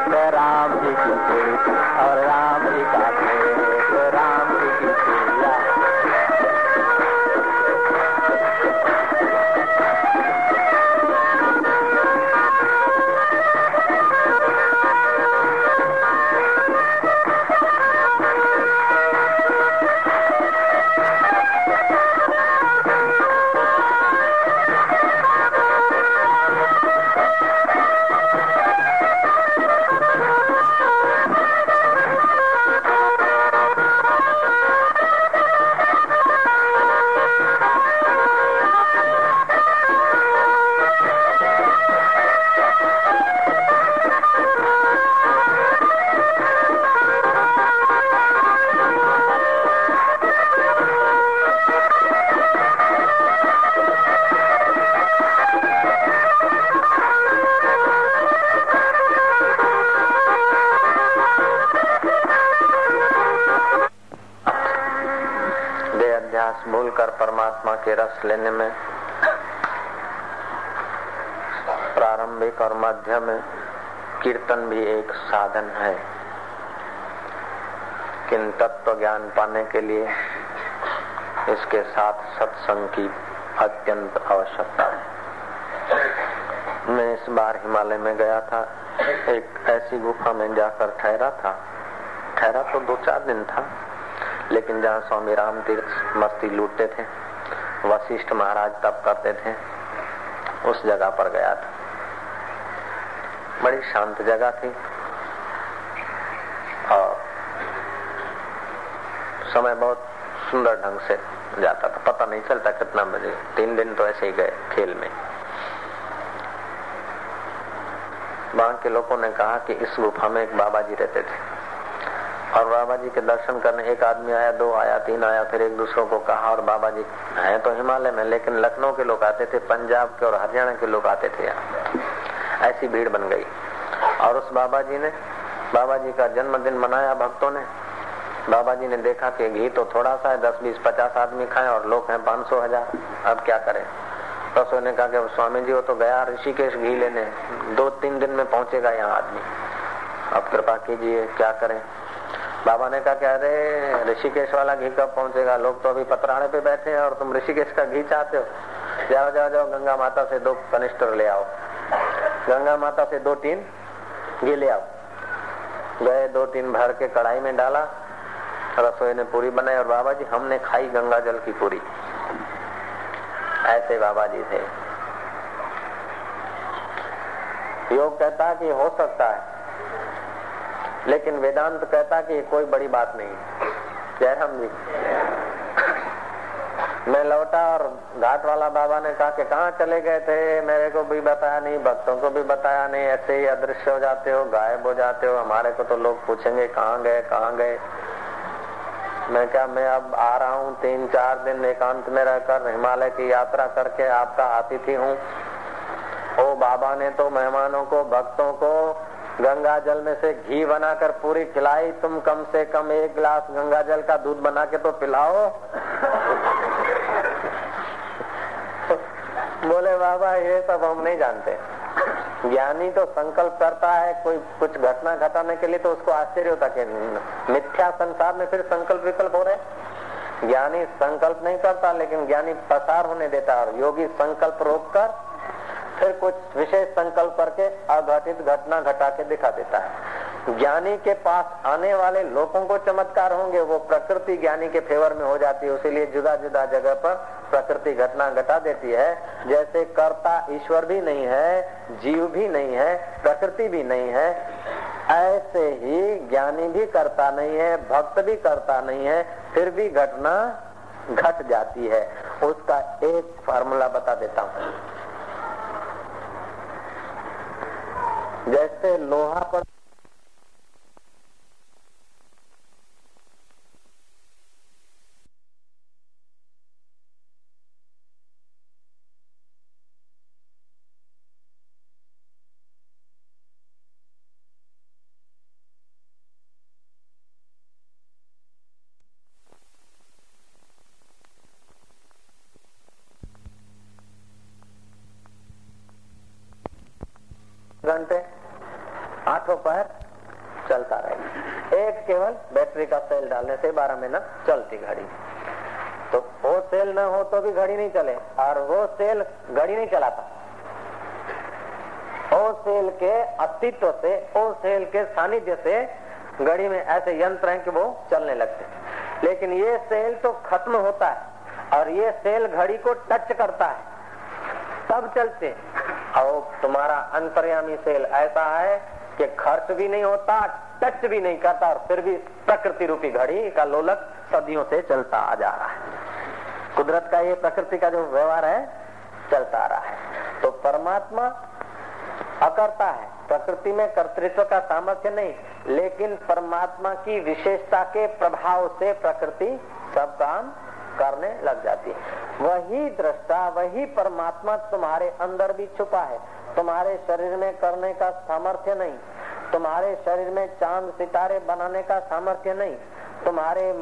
भूलकर परमात्मा के रस लेने में, प्रारंभिक और मध्य में कीर्तन भी एक साधन है। किन तत्व ज्ञान पाने के लिए इसके साथ सत्संग की अत्यंत आवश्यकता है। मैं इस बार हिमालय में गया था, एक ऐसी गुफा में जाकर ठहरा था। ठहरा तो दो चार दिन था। लेकिन जहाँ स्वामी राम तीर्थ मस्ती लूटते थे, वशिष्ठ महाराज तप करते थे, उस जगह पर गया था। बड़ी शांत जगह थी और समय बहुत सुंदर ढंग से जाता था। पता नहीं चलता कितना बजे। तीन दिन तो ऐसे ही गए खेल में। वहाँ के लोगों ने कहा कि इस गुफा में एक बाबा जी रहते थे। और बाबा जी के दर्शन करने एक आदमी आया, दो आया, तीन आया, फिर एक दूसरों को कहा, और बाबा जी हैं तो हिमालय में, लेकिन लखनऊ के लोग आते थे, पंजाब के और हरियाणा के लोग आते थे यहाँ ऐसी भीड़ बन गई। और उस बाबा जी ने, बाबा जी का जन्मदिन मनाया भक्तों ने। बाबा जी ने देखा कि घी तो थोड़ा सा है, दस, बीस, पचास आदमी खाए और लोग हैं पाँच सौ हज़ार। अब क्या करें? रसोई ने कहा कि स्वामी जी वो तो गया ऋषिकेश घी लेने। दो, तीन दिन में पहुंचेगा यहाँ आदमी। अब कृपा कीजिए, क्या करें? बाबा ने कहा कि अरे ऋषिकेश वाला घी कब पहुंचेगा? लोग तो अभी पतराने पे बैठे हैं और तुम ऋषिकेश का घी चाहते हो। जाओ जाओ जाओ, गंगा माता से दो कनिस्टर ले आओ। गंगा माता से दो टीन घी ले आओ। गए, दो टीन भर के कढ़ाई में डाला, रसोई ने पूरी बनाई और बाबा जी हमने खाई गंगा जल की पूरी। ऐसे बाबा जी थे। योग कहता कि हो सकता है लेकिन वेदांत कहता कि कोई बड़ी बात नहीं। जयराम जी। मैं लौटा और घाट वाला बाबा ने कहा कि कहाँ चले गए थे? मेरे को भी बताया नहीं, भक्तों को भी बताया नहीं। ऐसे ही अदृश्य हो जाते हो, गायब हो जाते हो। हमारे को तो लोग पूछेंगे, कहाँ गए कहाँ गए? मैं क्या, मैं अब आ रहा हूँ तीन, चार दिन एकांत में रहकर हिमालय की यात्रा करके आपका अतिथि हूँ। ओ बाबा ने तो मेहमानों को, भक्तों को गंगा जल में से घी बनाकर पूरी खिलाई। तुम कम से कम एक गिलास गंगा जल का दूध बना के तो पिलाओ। बोले, बाबा, ये सब हम नहीं जानते। ज्ञानी तो संकल्प करता है, कोई कुछ घटना घटाने के लिए तो उसको आश्चर्य होता कि मिथ्या संसार में फिर संकल्प विकल्प हो रहे ज्ञानी संकल्प नहीं करता, लेकिन ज्ञानी पसार होने देता और योगी संकल्प रोककर फिर कुछ विशेष संकल्प करके अघटित घटना घटा के दिखा देता है। ज्ञानी के पास आने वाले लोगों को चमत्कार होंगे, वो प्रकृति ज्ञानी के फेवर में हो जाती है इसीलिए जुदा जुदा जगह पर प्रकृति घटना घटा देती है। जैसे कर्ता ईश्वर भी नहीं है, जीव भी नहीं है, प्रकृति भी नहीं है, ऐसे ही ज्ञानी भी करता नहीं है, भक्त भी करता नहीं है, फिर भी घटना घट जाती है। उसका एक फार्मूला बता देता हूँ। जैसे लोहा पर घंटे आठों पहर चलता रहेगा एक केवल बैटरी का सेल डालने से बारह मिनट चलती घड़ी। तो वो सेल न हो तो भी घड़ी नहीं चले, और वो सेल घड़ी नहीं चलाता। ओ सेल के अस्तित्व से, ओ सेल के सानिध्य से घड़ी में ऐसे यंत्र हैं कि वो चलने लगते लेकिन ये सेल तो खत्म होता है, और ये सेल घड़ी को टच करता है। तब चलते और तुम्हारा अंतर्यामी सेल ऐसा है कि खर्च भी नहीं होता, टच भी नहीं करता और फिर भी प्रकृति रूपी घड़ी का लोलक सदियों से चलता आ जा रहा है। कुदरत का ये प्रकृति का जो व्यवहार है, चलता आ रहा है। तो परमात्मा अकर्ता है। प्रकृति में कर्तृत्व का सामर्थ्य नहीं, लेकिन परमात्मा की विशेषता के प्रभाव से प्रकृति सब काम करने लग जाती है। वही दृष्टा, वही परमात्मा तुम्हारे अंदर भी छुपा है। तुम्हारे शरीर में करने का सामर्थ्य नहीं। तुम्हारे शरीर में चाँद सितारे बनाने का सामर्थ्य नहीं। तुम्हारे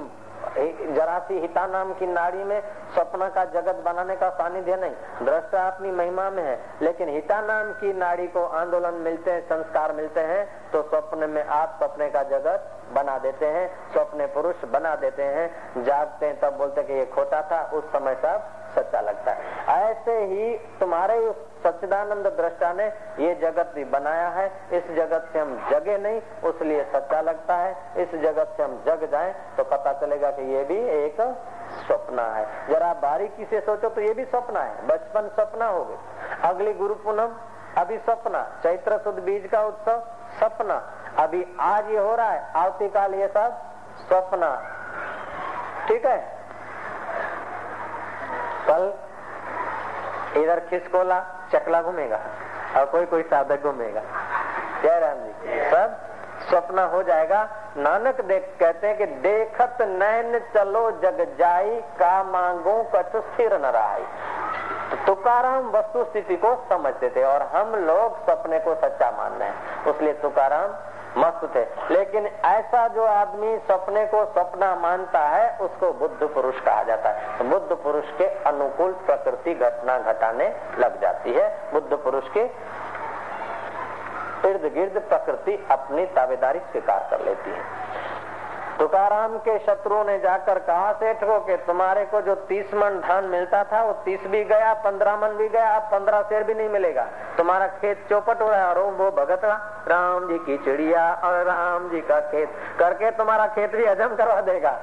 जरासी हिता नाम की नाड़ी में स्वप्न का जगत बनाने का सानिध्य नहीं। दृष्टा अपनी महिमा में है, लेकिन हिता नाम की नाड़ी को आंदोलन मिलते हैं, संस्कार मिलते हैं तो स्वप्न में आप सपने का जगत बना देते हैं, स्वप्न पुरुष बना देते हैं। जागते हैं, तब बोलते कि ये खोटा था, उस समय सब सच्चा लगता है। ऐसे ही तुम्हारे उस सच्चिदानंद दृष्टा ने ये जगत भी बनाया है। इस जगत से हम जगे नहीं, उसलिए सच्चा लगता है। इस जगत से हम जग जाए तो पता चलेगा कि ये भी एक सपना है। जरा बारीकी से सोचो तो ये भी सपना है। बचपन सपना हो गए। अगली गुरु पूनम, अभी सपना। चैत्र सुद बीज का उत्सव, सपना। अभी आज ये हो रहा है आवती काल ये सब सपना। ठीक है? कल इधर खिसकोला। चकला घूमेगा। और कोई कोई साधक घूमेगा। जय राम जी। सब स्वप्न हो जाएगा। नानक देख, कहते हैं कि देखत नैन चलो जग जाई, का मांगो कछ स्थिर न रहा तुकाराम वस्तु स्थिति को समझते थे और हम लोग सपने को सच्चा मान रहे हैं। उसलिए तुकाराम मस्त थे। लेकिन ऐसा जो आदमी सपने को सपना मानता है, उसको बुद्ध पुरुष कहा जाता है। तो बुद्ध पुरुष के अनुकूल प्रकृति घटना घटाने लग जाती है। बुद्ध पुरुष के इर्द गिर्द प्रकृति अपनी दावेदारी स्वीकार कर लेती है। तुकाराम के शत्रुओं ने जाकर कहा, सेठ, को कि तुम्हारे को जो तीस मन धान मिलता था, वो तीस भी गया, पंद्रह मन भी गया, अब पंद्रह शेर भी नहीं मिलेगा। तुम्हारा खेत चौपट हो रहा है, और वो भगत राम जी की चिड़िया और राम जी का खेत। करके तुम्हारा खेत भी हजम करवा देगा।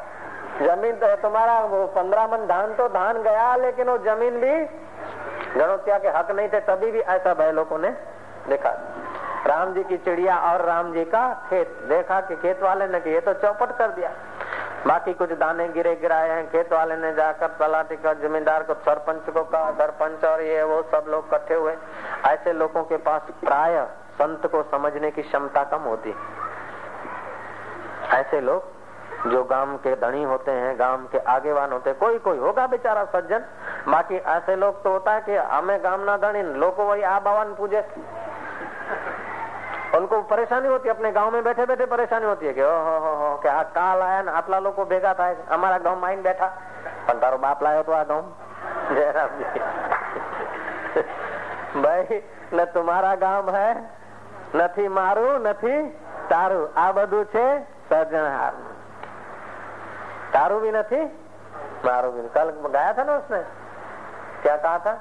ज़मीन तो है तुम्हारा, वो पंद्रह मन धान तो धान गया, लेकिन वो ज़मीन भी गणोत्या के हक नहीं थे, तभी भी ऐसा भाई लोगों ने देखा। राम जी की चिड़िया और राम जी का खेत। देखा कि खेत वाले ने ये तो चौपट कर दिया। बाकी कुछ दाने गिरे गिराए हैं। खेत वाले ने जाकर तलाटी का जमींदार को, सरपंच को कहा, सरपंच और ये वो सब लोग इकट्ठे हुए। ऐसे लोगों के पास प्राय संत को समझने की क्षमता कम होती। ऐसे लोग जो गाँव के धनी होते हैं, गाँव के आगेवान होते कोई कोई होगा बेचारा सज्जन। बाकी ऐसे लोग तो होता है कि हमें गाँव ना धनी, लोग वही आ भवन पूजे। उनको परेशानी होती है अपने गांव में बैठे बैठे परेशानी होती है कि ओ हो हो हो क्या काल आया ना आटला लोग भेगा था हमारा गांव माइन बैठा પણ તારો બાપ લાયો તો આ ગામ જયરામ ભાઈ ન તમારા ગામ હે નથી મારું નથી તારું આ બધું છે સર્જનહાર તારું भी નથી मारो भी कल गाया था ना उसने क्या कहा था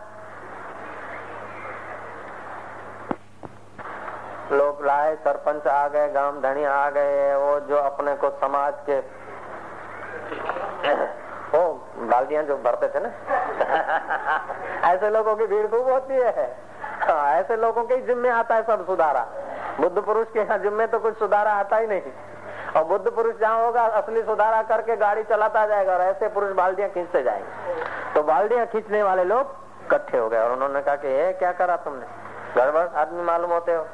लोग लाए सरपंच आ गए गाँव धनी आ गए वो जो अपने को समाज के वो बाल्टियाँ जो भरते थे ना ऐसे लोगों की भीड़ खूब होती है। हाँ, ऐसे लोगों के जिम्मे आता है सब सुधारा। बुद्ध पुरुष के यहाँ जिम्मे तो कुछ सुधारा आता ही नहीं। और बुद्ध पुरुष जहाँ होगा असली सुधारा करके गाड़ी चलाता जाएगा और ऐसे पुरुष बाल्टियाँ खींचते जाएँगे। तो बाल्टियाँ खींचने वाले लोग इकट्ठे हो गए और उन्होंने कहा कि ये क्या करा तुमने? गड़बड़ आदमी मालूम होते हो?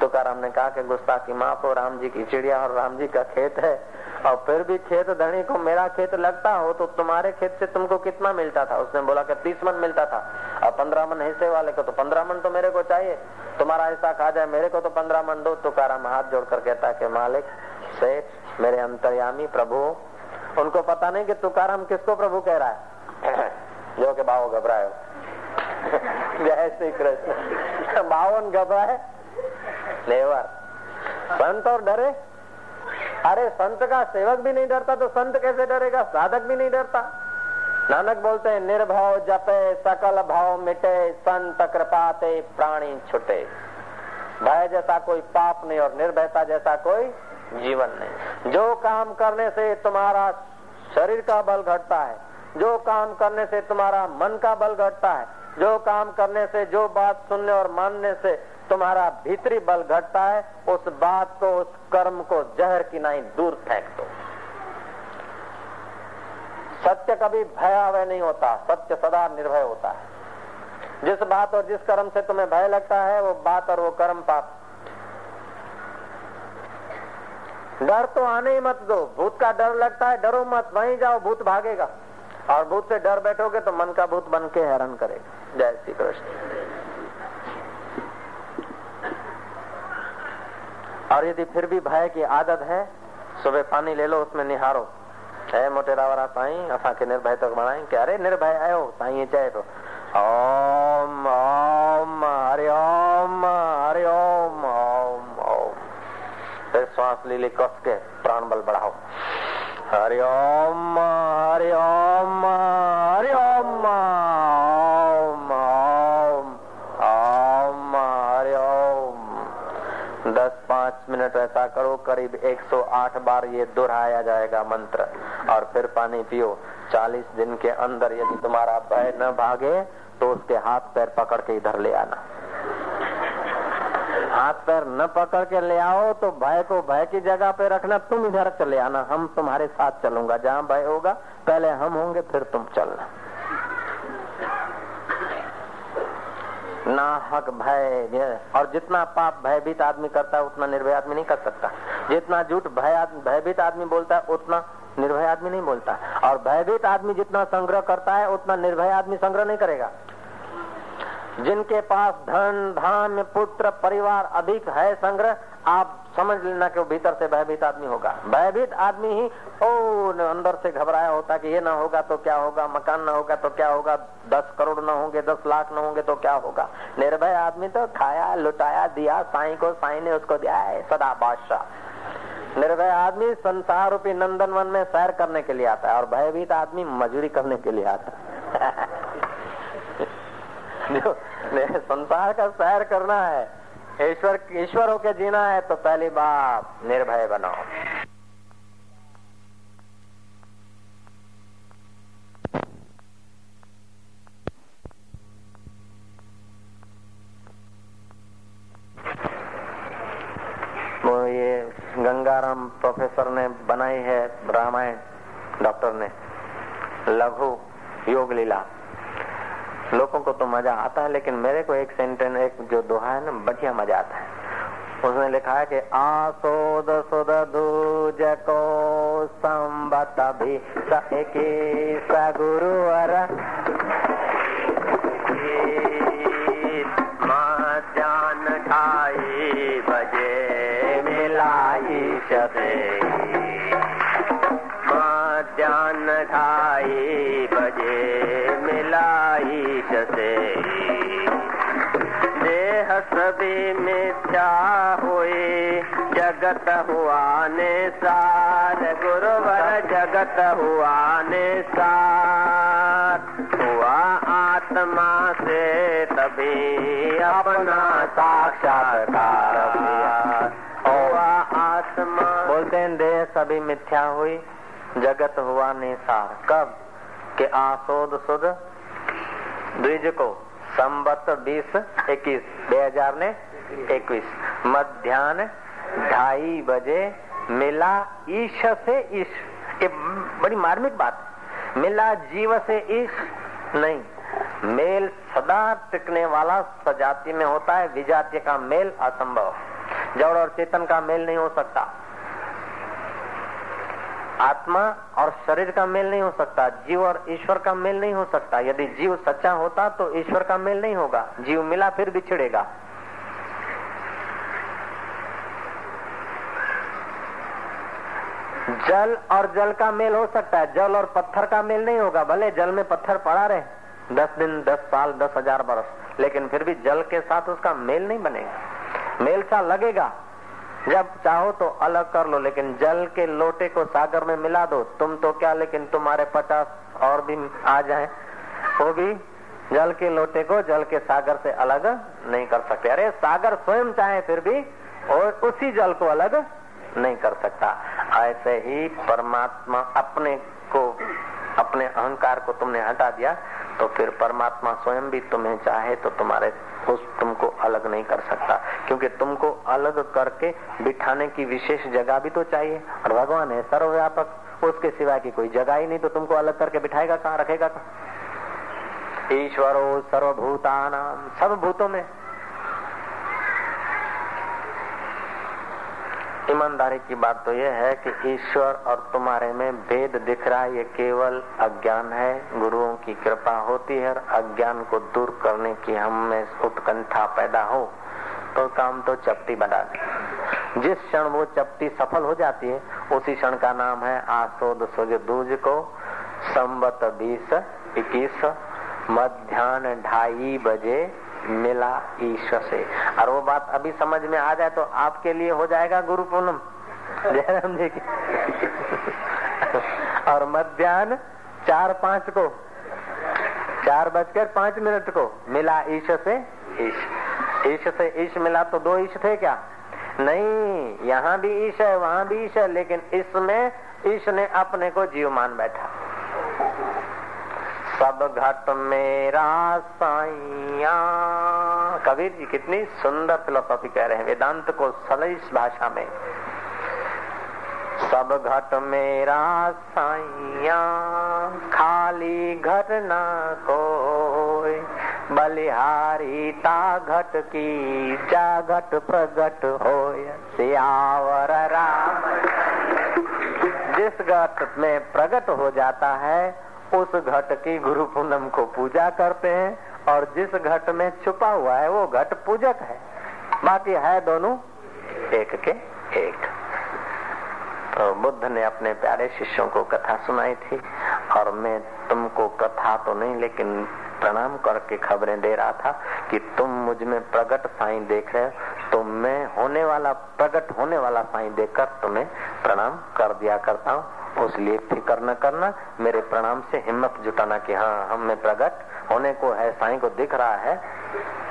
तो तुकाराम ने कहा कि गुस्ताखी माफ़ हो, राम जी की चिड़िया और राम जी का खेत है। और फिर भी खेत धनी को मेरा खेत लगता हो तो तुम्हारे खेत से तुमको कितना मिलता था? उसने बोला कि तीस मन मिलता था। और पंद्रह मन हिस्से वाले को तो पंद्रह मन तो मेरे को चाहिए। तुम्हारा हिस्सा खा जाए, मेरे को तो पंद्रह मन दो। तुकाराम हाथ जोड़कर कहता है कि मालिक, सेठ, मेरे अंतर्यामी प्रभु, उनको पता नहीं कि तुकाराम किसको प्रभु कह रहा है। जो के बाओ घबराए जय श्री कृष्ण। बावन घबराए लेवर संत और डरे? अरे, संत का सेवक भी नहीं डरता तो संत कैसे डरेगा? साधक भी नहीं डरता। नानक बोलते हैं, निर्भव जपे, सकल भाव मिटे, संत कृपाते, प्राणी छुटे। भय जैसा कोई पाप नहीं और निर्भयता जैसा कोई जीवन नहीं। जो काम करने से तुम्हारा शरीर का बल घटता है, जो काम करने से तुम्हारा मन का बल घटता है, जो काम करने से जो बात सुनने और मानने से तुम्हारा भीतरी बल घटता है, उस बात को, उस कर्म को जहर की नहीं दूर फेंक दो। सत्य कभी भयावह नहीं होता, सत्य सदा निर्भय होता है। जिस बात और जिस कर्म से तुम्हें भय लगता है, वो बात और वो कर्म पाप। डर तो आने ही मत दो, भूत का डर लगता है, डरो मत, वहीं जाओ, भूत भागेगा। और भूत से डर बैठोगे तो मन का भूत बन के हैरान करेगा। जय श्री कृष्ण। और यदि फिर भी भय की आदत है, सुबह पानी ले लो, उसमें निहारो। है मोटेरा वारा साईं असांखे निर्भय तो बणाई कि अरे निर्भय आयो साईं चए तो। ओम ओम, हरि ओम हरि ओम ओम ओम। फिर श्वास ले ले कस के प्राण बल बढ़ाओ। हरि ओम हरि ओम हरि ओम मिनट ऐसा करो, करीब 108 बार ये दोहराया जाएगा मंत्र। और फिर पानी पियो। 40 दिन के अंदर यदि तुम्हारा भय न भागे तो उसके हाथ पैर पकड़ के इधर ले आना। हाथ पैर न पकड़ के ले आओ तो भय को भय की जगह पे रखना। तुम इधर चले आना, हम तुम्हारे साथ चलूँगा। जहाँ भय होगा, पहले हम होंगे, फिर तुम चलना। ना हक, भय और जितना पाप भयभीत आदमी करता है, उतना निर्भय आदमी नहीं कर सकता। जितना झूठ भय भयभीत आदमी बोलता है, उतना निर्भय आदमी नहीं बोलता। और भयभीत आदमी जितना संग्रह करता है, उतना निर्भय आदमी संग्रह नहीं करेगा। जिनके पास धन धान पुत्र, परिवार अधिक है संग्रह आप समझ लेना कि वो भीतर से भयभीत आदमी होगा। भयभीत आदमी ही, ओ अंदर से घबराया होता कि ये ना होगा तो क्या होगा, मकान ना होगा तो क्या होगा, दस करोड़ न होंगे, दस लाख ना होंगे तो क्या होगा। निर्भय आदमी तो खाया, लुटाया, दिया, साई को, साई ने उसको दिया है सदा बादशाह। निर्भय आदमी संसार रूपी नंदन वन में सैर करने के लिए आता है और भयभीत आदमी मजूरी करने के लिए आता है। संसार का सैर करना है ईश्वर ईश्वर होके जीना है तो पहली बात निर्भय बनाओ वो ये गंगाराम प्रोफेसर ने बनाई है रामायण, डॉक्टर ने। लघु योग लीला लोगों को तो मज़ा आता है, लेकिन मेरे को एक सेंटेंस एक जो दोहा है ना, बढ़िया मज़ा आता है। उसने लिखा है कि आसोद सुद दूज को संबत भी सगुरुवर जान बजे मिलाई मिथ्या हुई। जगत हुआ निसार। गुरुवर जगत हुआ निसार। हुआ आत्मा से तभी अपना साक्षात्कार। हुआ आत्मा बोलते हैं देह सभी मिथ्या हुई जगत हुआ निसार। कब? के आसोद सुध द्विज को संबत बीस, इक्कीस। बे हज़ार ने इक्कीस। मध्यान्ह ढाई बजे मिला ईश से ईश। ये बड़ी मार्मिक बात। मिला जीव से ईश नहीं। मेल सदा टिकने वाला सजाति में होता है। विजातीय का मेल असंभव। जड़ और चेतन का मेल नहीं हो सकता। आत्मा और शरीर का मेल नहीं हो सकता, जीव और ईश्वर का मेल नहीं हो सकता। यदि जीव सच्चा होता तो ईश्वर का मेल नहीं होगा, जीव मिला फिर बिछड़ेगा जल और जल का मेल हो सकता है, जल और पत्थर का मेल नहीं होगा, भले जल में पत्थर पड़ा रहे, दस दिन, दस साल, दस हज़ार बरस, लेकिन फिर भी जल के साथ उसका मेल नहीं बनेगा। मेल सा लगेगा जब चाहो तो अलग कर लो, लेकिन जल के लोटे को सागर में मिला दो। तुम तो क्या, लेकिन तुम्हारे पचास और भी आ जाए। वो भी जल के लोटे को जल के सागर से अलग नहीं कर सकते। अरे, सागर स्वयं चाहे फिर भी, और उसी जल को अलग नहीं कर सकता। ऐसे ही परमात्मा अपने को, अपने अहंकार को तुमने हटा दिया तो फिर परमात्मा स्वयं भी तुम्हें चाहे तो तुम्हारे उस तुमको अलग नहीं कर सकता। क्योंकि तुमको अलग करके बिठाने की विशेष जगह भी तो चाहिए। और भगवान है सर्वव्यापक। उसके सिवाय की कोई जगह ही नहीं तो तुमको अलग करके बिठाएगा कहाँ, रखेगा कहाँ? ईश्वरो सर्वभूतान, सब भूतों में। ईमानदारी की बात तो यह है कि ईश्वर और तुम्हारे में भेद दिख रहा है। ये केवल अज्ञान है। गुरुओं की कृपा होती है अज्ञान को दूर करने की हम में उत्कंठा पैदा हो तो काम तो चपटी बना दे। जिस क्षण वो चपटी सफल हो जाती है, उसी क्षण का नाम है आसोद सुज दूज को संबत बीस इक्कीस मध्यान्ह ढाई बजे मिला ईश्वर से। और वो बात अभी समझ में आ जाए तो आपके लिए हो जाएगा गुरु पूनम। जयराम जी की। और मध्यान्ह चार पाँच को, चार बजकर पाँच मिनट को मिला ईश से ईश। ईश से ईश मिला तो दो ईश थे क्या? नहीं, यहाँ भी ईश है, वहाँ भी ईश है, लेकिन इसमें ईश ने अपने को जीव मान बैठा। सब घट मेरा साइया कबीर जी, कितनी सुंदर फिलोसॉफी कह रहे हैं। वेदांत को सलिस भाषा में। सब घट मेरा साइया खाली न को बलिहारी ता घट की जा घट प्रगट हो सियावर राम। जिस घट में प्रगट हो जाता है उस घट की गुरु पूनम को पूजा करते हैं और जिस घट में छुपा हुआ है, वो घट पूजक है। बाकी है दोनों एक के एक। तो बुद्ध ने अपने प्यारे शिष्यों को कथा सुनाई थी। और मैं तुमको कथा तो नहीं, लेकिन प्रणाम करके खबरें दे रहा था कि तुम मुझमें प्रगट साई देख रहे हो। तो मैं होने वाला, प्रगट होने वाला साई देखकर तुम्हें प्रणाम कर दिया करता हूँ। उसलिए फ़िक्र न करना, मेरे प्रणाम से हिम्मत जुटाना कि हाँ हम में प्रगट होने को है, साई को दिख रहा है।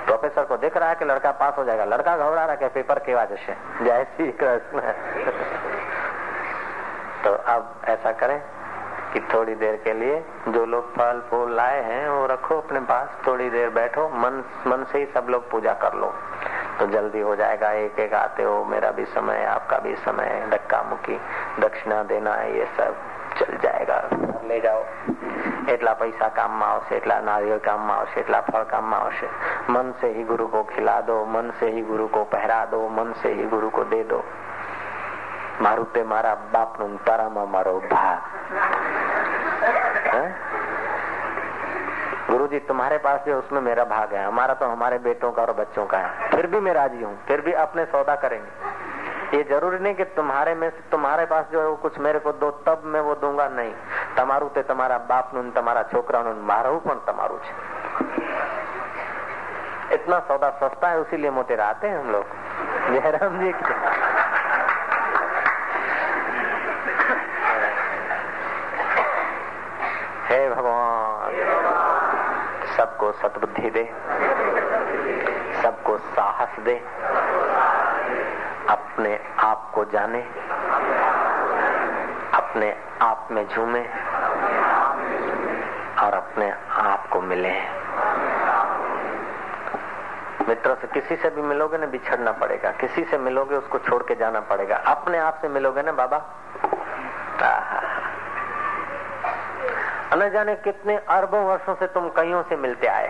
प्रोफेसर को दिख रहा है कि लड़का पास हो जाएगा? लड़का घबरा रहा है पेपर के वजह से। जय श्री कृष्ण। तो अब ऐसा करें कि थोड़ी देर के लिए जो लोग फल फूल लाए हैं वो रखो अपने पास थोड़ी देर बैठो मन मन से ही सब लोग पूजा कर लो तो जल्दी हो जाएगा एक एक आते हो मेरा भी समय आपका भी समय धक्का मुक्की दक्षिणा देना है ये सब चल जाएगा ले जाओ એટલા પૈસા કામમાં આવશે એટલા નારિયેળ કામમાં આવશે એટલા ફળ કામમાં આવશે मन से ही गुरु को खिला दो मन से ही गुरु को पहरा दो मन से ही गुरु को दे दो મારું તે મારા બાપનું તારામાં મારો ભાગ गुरु जी तुम्हारे पास जो उसमें मेरा भाग है हमारा तो हमारे बेटों का और बच्चों का है फिर भी मैं राजी हूँ फिर भी अपने सौदा करेंगे ये जरूरी नहीं कि तुम्हारे में से तुम्हारे पास जो है वो कुछ मेरे को दो तब मैं वो दूंगा नहीं તમારું તે તમારા બાપનું તમારા છોકરાનું મારું પણ તમારું છે એ इतना सौदा सस्ता है उसी लिए मोटे रहते हैं हम लोग जयराम जी सबको सतबुद्धि दे, सबको साहस दे, अपने आप को जाने, अपने आप में झूमे और अपने आप को मिले। मित्रों से किसी से भी मिलोगे ना बिछड़ना पड़ेगा, किसी से मिलोगे उसको छोड़ के जाना पड़ेगा। अपने आप से मिलोगे ना बाबा? न जाने कितने अरबों वर्षों से तुम कईयों से मिलते आए।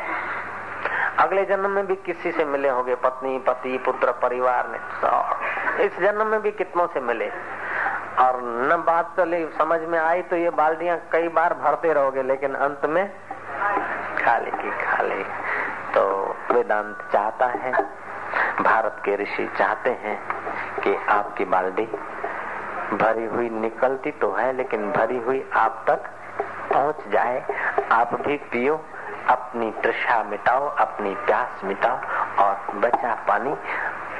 अगले जन्म में भी किसी से मिले होगे, पत्नी, पति, पुत्र, परिवार ने इस जन्म में भी कितनों से मिले। और न बात चली, समझ में आई तो ये बाल्टियाँ कई बार भरते रहोगे, लेकिन अंत में खाली की खाली। तो वेदांत चाहता है, भारत के ऋषि चाहते हैं कि आपकी बाल्टी भरी हुई निकलती तो है, लेकिन भरी हुई आप तक पहुँच जाए, आप भी पियो, अपनी तृषा मिटाओ, अपनी प्यास मिटाओ और बचा पानी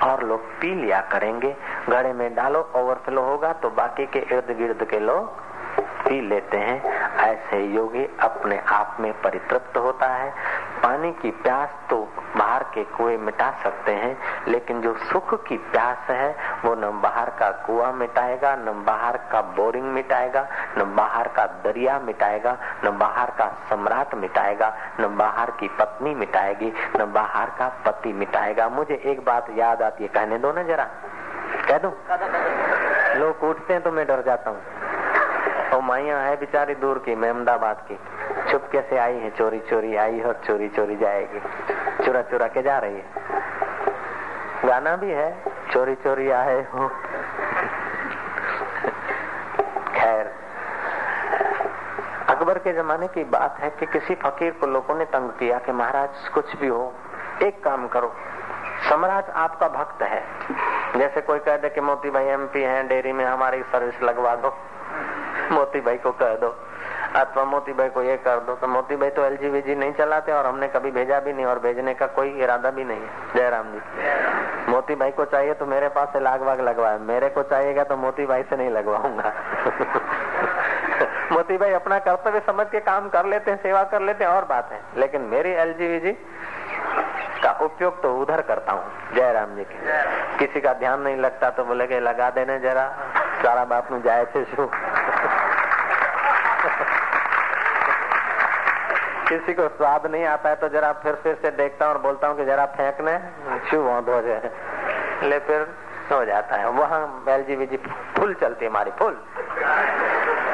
और लोग पी लिया करेंगे। घड़े में डालो ओवरफ्लो होगा तो बाकी के इर्द गिर्द के लोग पी लेते हैं, ऐसे योगी अपने आप में परितृप्त होता है। पानी की प्यास तो बाहर के कुएँ मिटा सकते हैं, लेकिन जो सुख की प्यास है, वो न बाहर का कुआ मिटाएगा, न बाहर का बोरिंग मिटाएगा, न बाहर का दरिया मिटाएगा, न बाहर का सम्राट मिटाएगा, न बाहर की पत्नी मिटाएगी, न बाहर का पति मिटाएगा। मुझे एक बात याद आती है, कहने दो ना जरा। कह दो। लोग उठते हैं तो मैं डर जाता हूँ। तो माइया है बेचारी दूर की, मैं अहमदाबाद की। चुप कैसे आई है? चोरी चोरी आई और चोरी चोरी जाएगी। चुरा चुरा के जा रही है। गाना भी है, चोरी चोरी आए हो। खैर, अकबर के जमाने की बात है कि किसी फकीर को लोगों ने तंग किया कि महाराज, कुछ भी हो, एक काम करो। सम्राट आपका भक्त है। जैसे कोई कह दे कि मोती भाई, एमपी हैं, डेयरी में हमारी सर्विस लगवा दो। मोती भाई को कह दो। अथवा मोती भाई को ये कर दो तो मोती भाई तो एल जी एलजीबीजी नहीं चलाते और हमने कभी भेजा भी नहीं और भेजने का कोई इरादा भी नहीं है। जयराम जी। मोती भाई को चाहिए तो मेरे पास से लाग वाग लगवाए। मेरे को चाहिएगा तो मोती भाई से नहीं लगवाऊँगा। मोती भाई अपना कर्तव्य समझ के काम कर लेते हैं, सेवा कर लेते हैं, और बात है। लेकिन मेरी एलजीबीजी का उपयोग तो उधर करता हूँ। जयराम जी के। किसी का ध्यान नहीं लगता तो बोले के लगा देने जरा। सारा बाप में जाए थे शू किसी को स्वाद नहीं आता है तो जरा फिर फिर से देखता हूँ और बोलता हूँ कि जरा फेंकने शू बहुत हो जाए। ले फिर हो जाता है। वहाँ एलजीबीजी फुल चलती है हमारी, फुल।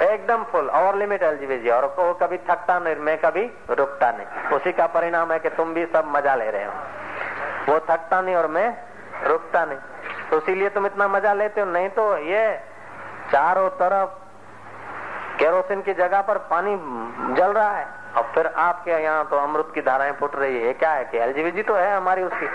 एकदम फुल, और लिमिट एलजीबीजी और वो कभी थकता नहीं, मैं कभी रुकता नहीं। उसी का परिणाम है कि तुम भी सब मज़ा ले रहे हो। वो थकता नहीं और मैं रुकता नहीं। तो इसीलिए तुम इतना मज़ा लेते हो, नहीं तो ये चारों तरफ़ केरोसिन की जगह पर पानी जल रहा है। और फिर आपके यहाँ तो अमृत की धाराएँ फुट रही है। क्या है कि एलजीबीजी तो है हमारी उसकी।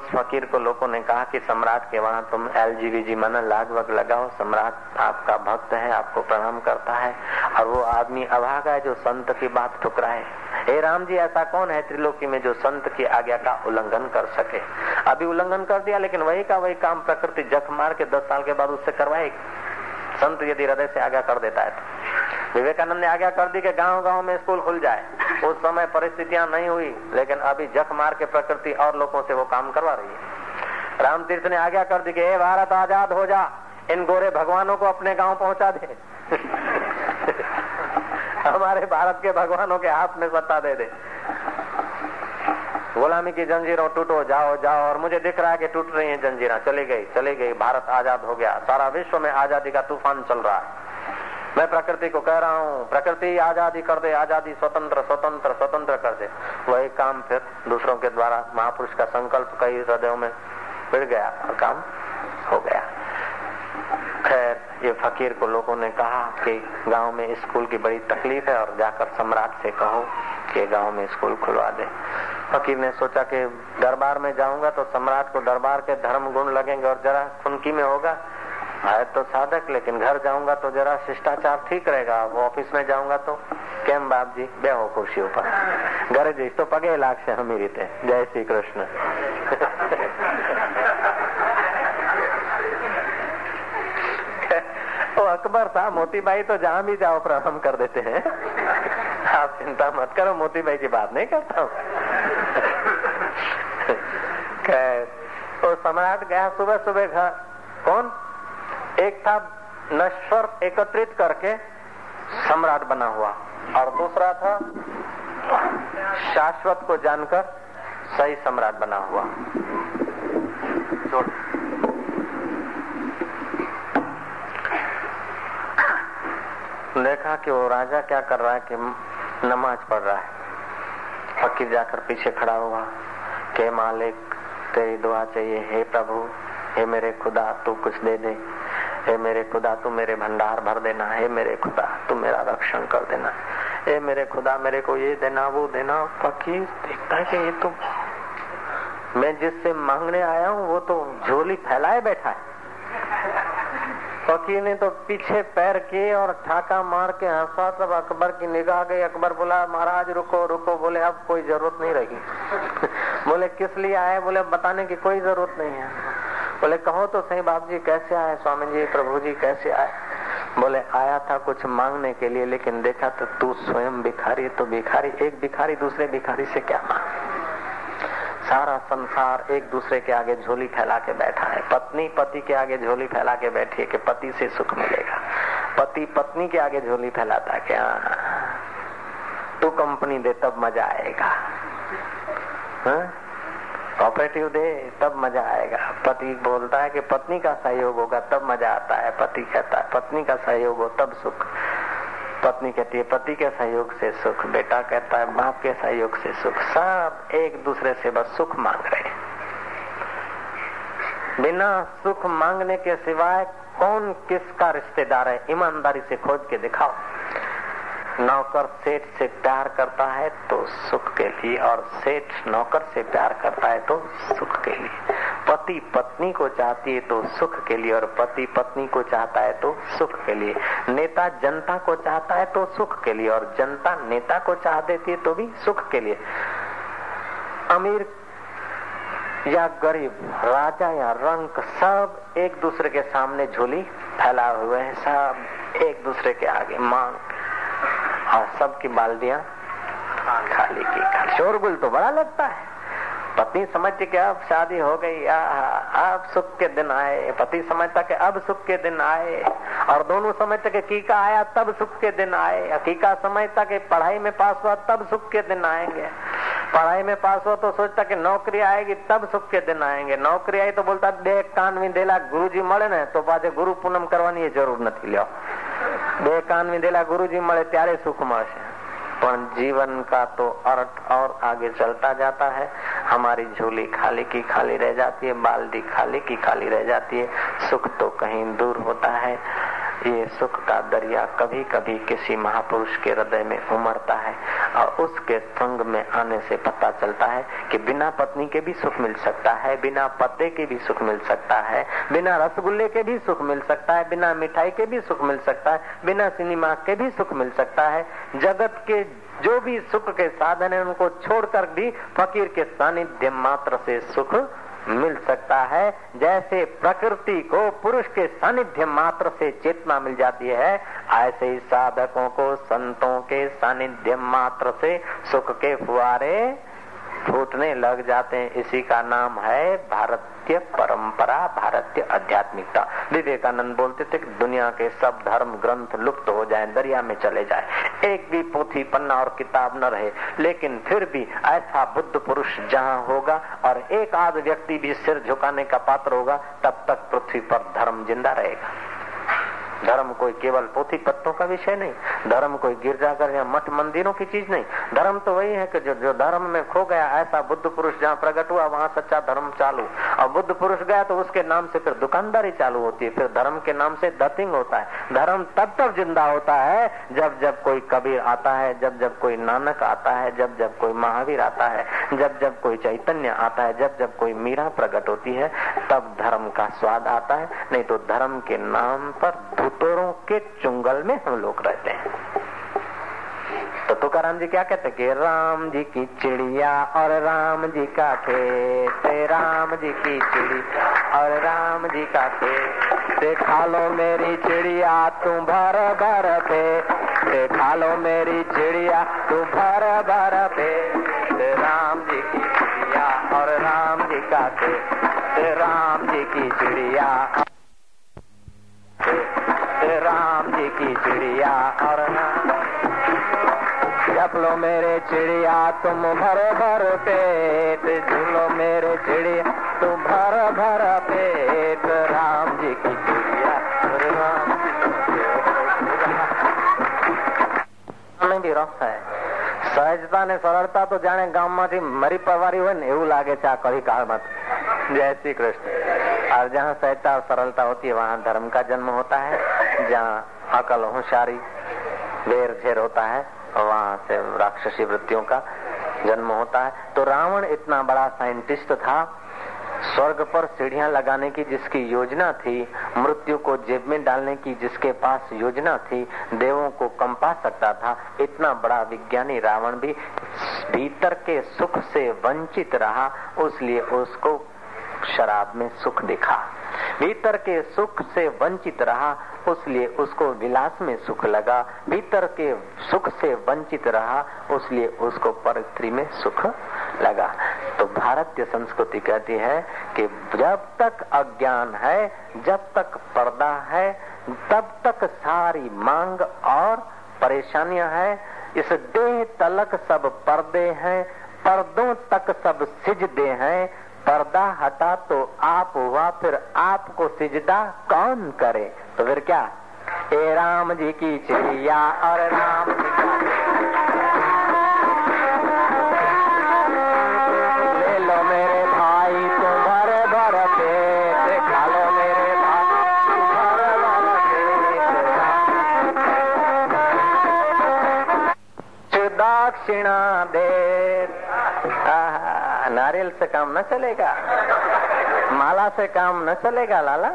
उस फकीर को लोगों ने कहा कि सम्राट के वहाँ तुम एलजीबीजी मन लाग वग लगाओ। सम्राट आपका भक्त है, आपको प्रणाम करता है और वो आदमी अभागा है जो संत की बात ठुकराए। हे राम जी, ऐसा कौन है त्रिलोकी में जो संत की आज्ञा का उल्लंघन कर सके? अभी उल्लंघन कर दिया, लेकिन वही का वही काम प्रकृति जख मार के दस साल के बाद उससे करवाएगी संत यदि हृदय से आज्ञा कर देता है तो। विवेकानंद ने आज्ञा कर दी कि गाँव गाँव में स्कूल खुल जाए। उस समय परिस्थितियाँ नहीं हुई, लेकिन अभी जख मार के प्रकृति और लोगों से वो काम करवा रही है। राम तीर्थ ने आज्ञा कर दी कि हे भारत, आज़ाद हो जा। इन गोरे भगवानों को अपने गाँव पहुँचा दे। हमारे भारत के भगवानों के हाथ में सत्ता दे दे। गुलामी की जंजीरों टूटो, जाओ जाओ, और मुझे दिख रहा है कि टूट रही हैं जंजीरें। चली गई चली गई, भारत आज़ाद हो गया। सारा विश्व में आज़ादी का तूफ़ान चल रहा है। मैं प्रकृति को कह रहा हूँ, प्रकृति आज़ादी कर दे, आज़ादी स्वतंत्र स्वतंत्र स्वतंत्र कर दे। वही काम फिर दूसरों के द्वारा महापुरुष का संकल्प कई हृदयों में पिड़ गया और काम हो गया। खैर, ये फकीर को लोगों ने कहा कि गाँव में स्कूल की बड़ी तकलीफ़ है और जाकर सम्राट से कहो कि गाँव में स्कूल खुलवा दे। फकीर ने सोचा कि दरबार में जाऊँगा तो सम्राट को दरबार के धर्म गुण लगेंगे और जरा खुनकी में होगा है तो साधक लेकिन घर जाऊंगा तो जरा शिष्टाचार ठीक रहेगा वो ऑफिस में जाऊंगा तो કેમ બાપજી બે હો ખુરશી ઉપર ઘરે જઈશ તો પગે લાગશે હમી રીતે જય શ્રી કૃષ્ણ वो अकबर था मोती भाई तो जहां भी जाओ प्रणाम कर देते हैं आप चिंता मत करो मोती भाई की बात नहीं करता हूँ खैर तो सम्राट गया सुबह सुबह घर कौन एक था नश्वर एकत्रित करके सम्राट बना हुआ। और दूसरा था शाश्वत को जानकर सही सम्राट बना हुआ। देखा कि वो राजा क्या कर रहा है कि नमाज़ पढ़ रहा है। फकीर जाकर पीछे खड़ा हुआ। के मालिक, तेरी दुआ चाहिए। हे प्रभु, हे मेरे खुदा, तू कुछ दे दे। हे मेरे खुदा, तू मेरे भंडार भर देना। हे मेरे खुदा, तू मेरा रक्षण कर देना। हे मेरे खुदा, मेरे को ये देना, वो देना। फकीर, देखता है ये तो मैं जिससे मांगने आया हूँ, वो तो झोली फैलाए बैठा है। फकीर ने तो पीछे पैर किए और ठाका मार के हंसा सब अकबर की निगाह गई। अकबर बोला, महाराज, रुको रुको। बोले, अब कोई ज़रूरत नहीं रही बोले, किस लिए आए? बोले बताने की कोई ज़रूरत नहीं है। बोले, कहो तो सही बाप जी कैसे आए? स्वामी जी प्रभु जी कैसे आए? बोले, आया था कुछ मांगने के लिए, लेकिन देखा तो तू स्वयं भिखारी तो भिखारी, एक भिखारी दूसरे भिखारी से क्या मांग? सारा संसार एक दूसरे के आगे झोली फैला के बैठा है। पत्नी पति के आगे झोली फैला के बैठी है कि पति से सुख मिलेगा। पति पत्नी के आगे झोली फैलाता है क्या तू कंपनी दे, तब मज़ा आएगा। हा? ऑपरेटिव दे तब मज़ा आएगा। पति बोलता है कि पत्नी का सहयोग होगा, तब मज़ा आता है। पति कहता है, पत्नी का सहयोग हो, तब सुख। पत्नी कहती है, पति के सहयोग से सुख। बेटा कहता है, बाप के सहयोग से सुख। सब एक दूसरे से बस सुख मांग रहे बिना सुख मांगने के सिवाय कौन किसका रिश्तेदार है? ईमानदारी से खोज के दिखाओ। नौकर सेठ से प्यार करता है तो सुख के लिए, और सेठ नौकर से प्यार करता है तो सुख के लिए। पति पत्नी को चाहती है तो सुख के लिए, और पति पत्नी को चाहता है तो सुख के लिए। नेता जनता को चाहता है तो सुख के लिए, और जनता नेता को चाह देती है तो भी सुख के लिए। अमीर या गरीब, राजा या रंक, सब एक दूसरे के सामने झोली फैलाए हुए हैं, सब एक दूसरे के आगे मांग और सबकी बाल्टियां खाली की खाली शोरगुल तो बड़ा लगता है पत्नी समझती कि अब शादी हो गई अब सुख के दिन आए पति समझता कि अब सुख के दिन आए और दोनों समझते कि कीका आया तब सुख के दिन आए कीका समझता कि पढ़ाई में पास हुआ तब सुख के दिन आएंगे पढ़ाई में पास हुआ तो सोचता कि नौकरी आएगी तब सुख के दिन आएंगे नौकरी आई तो बोलता देख कानवी देला गुरु जी મળે ને તો પાછે ગુરુ પૂનમ કરવાની જરૂર નથી લ્યો બે કાનવી દેલા ગુરુજી મળે ત્યારે સુખ મળશે પણ जीवन का तो अर्थ और आगे चलता जाता है हमारी झोली खाली की खाली रह जाती है बाल्टी खाली की खाली रह जाती है सुख तो कहीं दूर होता है ये सुख का दरिया कभी कभी किसी महापुरुष के हृदय में उमड़ता है और उसके संग में आने से पता चलता है कि बिना पत्नी के भी सुख मिल सकता है, बिना पते के भी सुख मिल सकता है, बिना रसगुल्ले के भी सुख मिल सकता है, बिना मिठाई के भी सुख मिल सकता है, बिना सिनेमा के भी सुख मिल सकता है। जगत के जो भी सुख के साधन है, उनको छोड़कर भी फकीर के सानिध्य मात्र से सुख मिल सकता है। जैसे प्रकृति को पुरुष के सानिध्य मात्र से चेतना मिल जाती है, ऐसे ही साधकों को संतों के सानिध्य मात्र से सुख के फुहारे फूटने लग जाते हैं। इसी का नाम है भारतीय परंपरा, भारतीय आध्यात्मिकता। विवेकानंद बोलते थे कि दुनिया के सब धर्म, ग्रंथ लुप्त हो जाए, दरिया में चले जाए। एक भी पोथी, पन्ना और किताब न रहे, लेकिन फिर भी ऐसा बुद्ध पुरुष जहाँ होगा और एक आध व्यक्ति भी सिर झुकाने का पात्र होगा, तब तक पृथ्वी पर धर्म ज़िंदा रहेगा। धर्म कोई केवल पोथी पत्तों का विषय नहीं, धर्म कोई गिरजाघर या मठ मंदिरों की चीज़ नहीं। धर्म तो वही है कि जो जो धर्म में खो गया, ऐसा बुद्ध पुरुष जहाँ प्रकट हुआ, वहाँ सच्चा धर्म चालू। और बुद्ध पुरुष गया तो उसके नाम से फिर दुकानदारी चालू होती है, फिर धर्म के नाम से दतिंग होता है। धर्म तब तक ज़िंदा होता है जब जब कोई कबीर आता है, जब जब कोई नानक आता है, जब जब कोई महावीर आता है, जब जब कोई चैतन्य आता है, जब जब कोई मीरा प्रकट होती है, तब धर्म का स्वाद आता है, नहीं तो धर्म के नाम पर धुतोरों के चुंगल में हम लोग रहते हैं। तो तुकाराम जी क्या कहते कि राम जी की चिड़िया और राम जी का खेत, राम जी की चिड़िया और राम जी का खेत। देखा लो मेरी चिड़िया तुम भर भर पे। देखा लो मेरी चिड़िया तुम भर भर पे। राम जी की चिड़िया और राम जी का खेत। राम जी की चिड़िया राम जी की चिड़िया और राम जप लो मेरे चिड़िया तुम भर भर पेट झूलो मेरे चिड़िया तुम भर भर पेट राम जी की चिड़िया राम में બી રસ થાય સહજતા ને સરળતા તો જાણે ગામમાંથી મરી પરવારી હોય ને એવું લાગે છે આ કળી કાળમાં जय श्री कृष्ण और जहाँ सहजता और सरलता होती है, वहाँ धर्म का जन्म होता है। जहाँ अकल, होशियारी वेर झेर होता है, वहाँ से राक्षसी वृत्तियों का जन्म होता है। तो रावण इतना बड़ा साइंटिस्ट था, स्वर्ग पर सीढ़ियाँ लगाने की जिसकी योजना थी, मृत्यु को जेब में डालने की जिसके पास योजना थी, देवों को कंपा सकता था। इतना बड़ा विज्ञानी रावण भी भीतर के सुख से वंचित रहा, उसलिए उसको शराब में सुख दिखा। भीतर के सुख से वंचित रहा, उसलिए उसको विलास में सुख लगा। भीतर के सुख से वंचित रहा, उसलिए उसको परित्री में सुख लगा। तो भारतीय संस्कृति कहती है कि जब तक अज्ञान है, जब तक पर्दा है, तब तक सारी मांग और परेशानियाँ हैं। इस देह तलक सब पर्दे हैं, पर्दों तक सब सिजदे हैं पर्दा हटा तो आप हुआ, फिर आपको सिजदा कौन करे? तो फिर क्या? ए राम जी की चिड़िया और राम जी दक्षिणा दे नारियल से काम न चलेगा। माला से काम न चलेगा, लाला।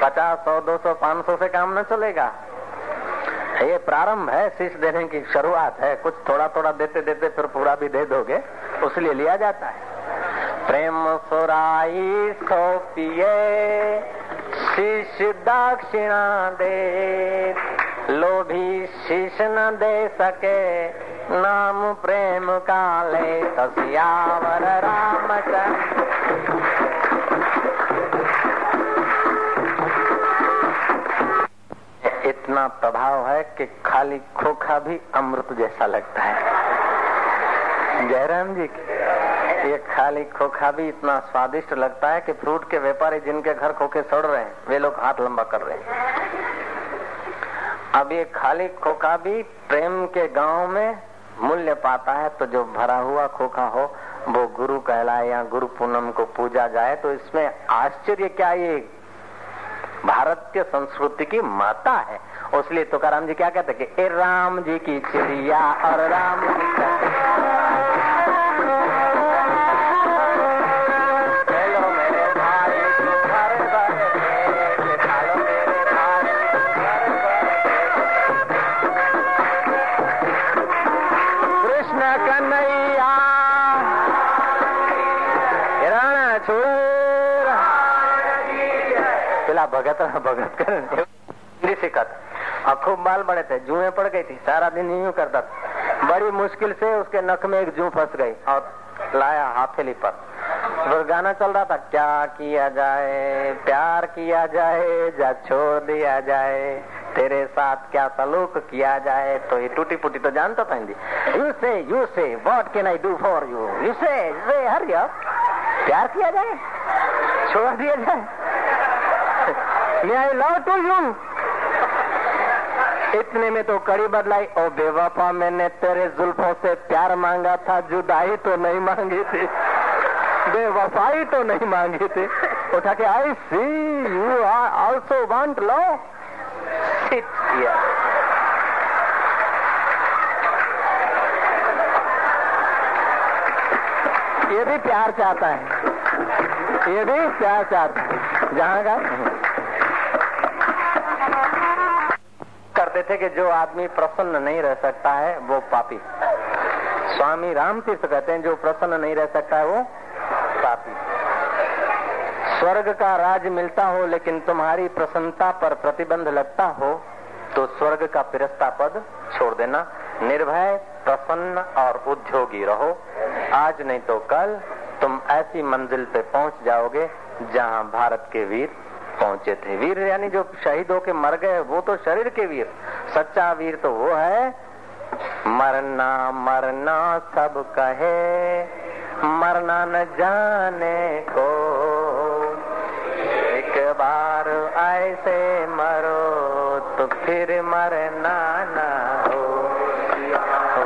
पचास सौ, दो सौ, पाँच सौ से काम न चलेगा। ये प्रारंभ है, शीश देने की शुरुआत है। कुछ थोड़ा थोड़ा देते देते फिर पूरा भी दे दोगे, उसलिए लिया जाता है। प्रेम सुराई सो पिए, शीश दक्षिणा दे। लोभी शीश न दे सके नाम प्रेम काले तस्यावर रामचंद्र इतना प्रभाव है कि खाली खोखा भी अमृत जैसा लगता है। जयराम जी, ये खाली खोखा भी इतना स्वादिष्ट लगता है कि फ्रूट के व्यापारी जिनके घर खोखे सड़ रहे हैं, वे लोग हाथ लंबा कर रहे हैं। अब ये खाली खोखा भी प्रेम के गाँव में मूल्य पाता है तो जो भरा हुआ खोखा हो, वो गुरु कहलाए या गुरु पूनम को पूजा जाए तो इसमें आश्चर्य क्या ये भारतीय संस्कृति की माता है? उसलिए तुकाराम जी क्या कहते कि ए राम जी की चिड़िया और राम जी का भगत और खूब बाल बड़े थे, जुएँ पड़ गई थी, सारा दिन करता। बड़ी मुश्किल से उसके नख में एक जू फंस गई और लाया हाथेली पर। फिर गाना चल रहा था, क्या किया जाए, प्यार किया जाए या छोड़ दिया जाए, तेरे साथ क्या सलूक किया जाए तो ये टूटी फूटी तो जानता था Hindi. You say you say what can I do for you you say प्यार किया जाए, छोड़ दिया जाए। मैं आई लव टू यू इतने में तो कड़ी बदलाई। ओ बेवफा, मैंने तेरे जुल्फों से प्यार मांगा था, जुदाई तो नहीं मांगी थी। बेवफाई तो नहीं मांगी थी। उठा के I see you are also want लो ये भी प्यार चाहता है। ये भी प्यार चाहता है। जहाँ का? करते थे कि जो आदमी प्रसन्न नहीं रह सकता है, वो पापी। स्वामी राम तीर्थ कहते हैं, जो प्रसन्न नहीं रह सकता है, वो पापी। स्वर्ग का राज मिलता हो, लेकिन तुम्हारी प्रसन्नता पर प्रतिबंध लगता हो तो स्वर्ग का पिरस्ता पद छोड़ देना। निर्भय, प्रसन्न और उद्योगी रहो। आज नहीं तो कल, तुम ऐसी मंजिल पे पहुँच जाओगे, जहाँ भारत के वीर पहुँचे थे। वीर यानी जो शहीद होके मर गए, वो तो शरीर के वीर। सच्चा वीर तो वो है। मरना मरना सब कहे, मरना न जाने को। एक बार ऐसे मरो तो फिर मरना ना हो।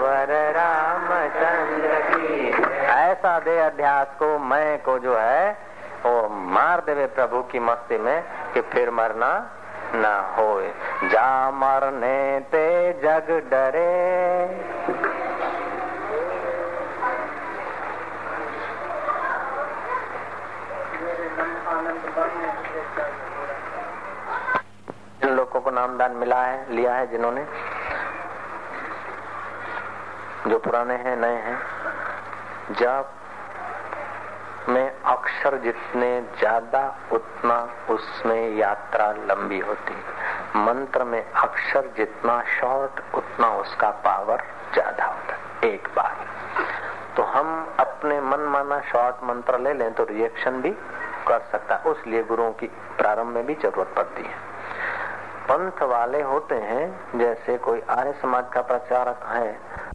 वर रामचंद्र की ऐसा दे अध्यास को, मैं को जो है वो मार देवे प्रभु की मस्ती में कि फिर मरना न हो जा मरने ते जग डरे। जिन लोगों को नामदान मिला है, लिया है जिन्होंने, जो पुराने हैं, नए हैं जब में अक्षर जितने ज़्यादा, उतना उसमें यात्रा लंबी होती मंत्र में अक्षर जितना शॉर्ट उतना उसका पावर ज़्यादा होता है, एक बार। तो हम अपने मन माना शॉर्ट मंत्र ले लें तो रिएक्शन भी कर सकता है। उसलिए गुरुओं की प्रारंभ में भी ज़रूरत पड़ती है। पंथ वाले होते हैं, जैसे कोई आर्य समाज का प्रचारक है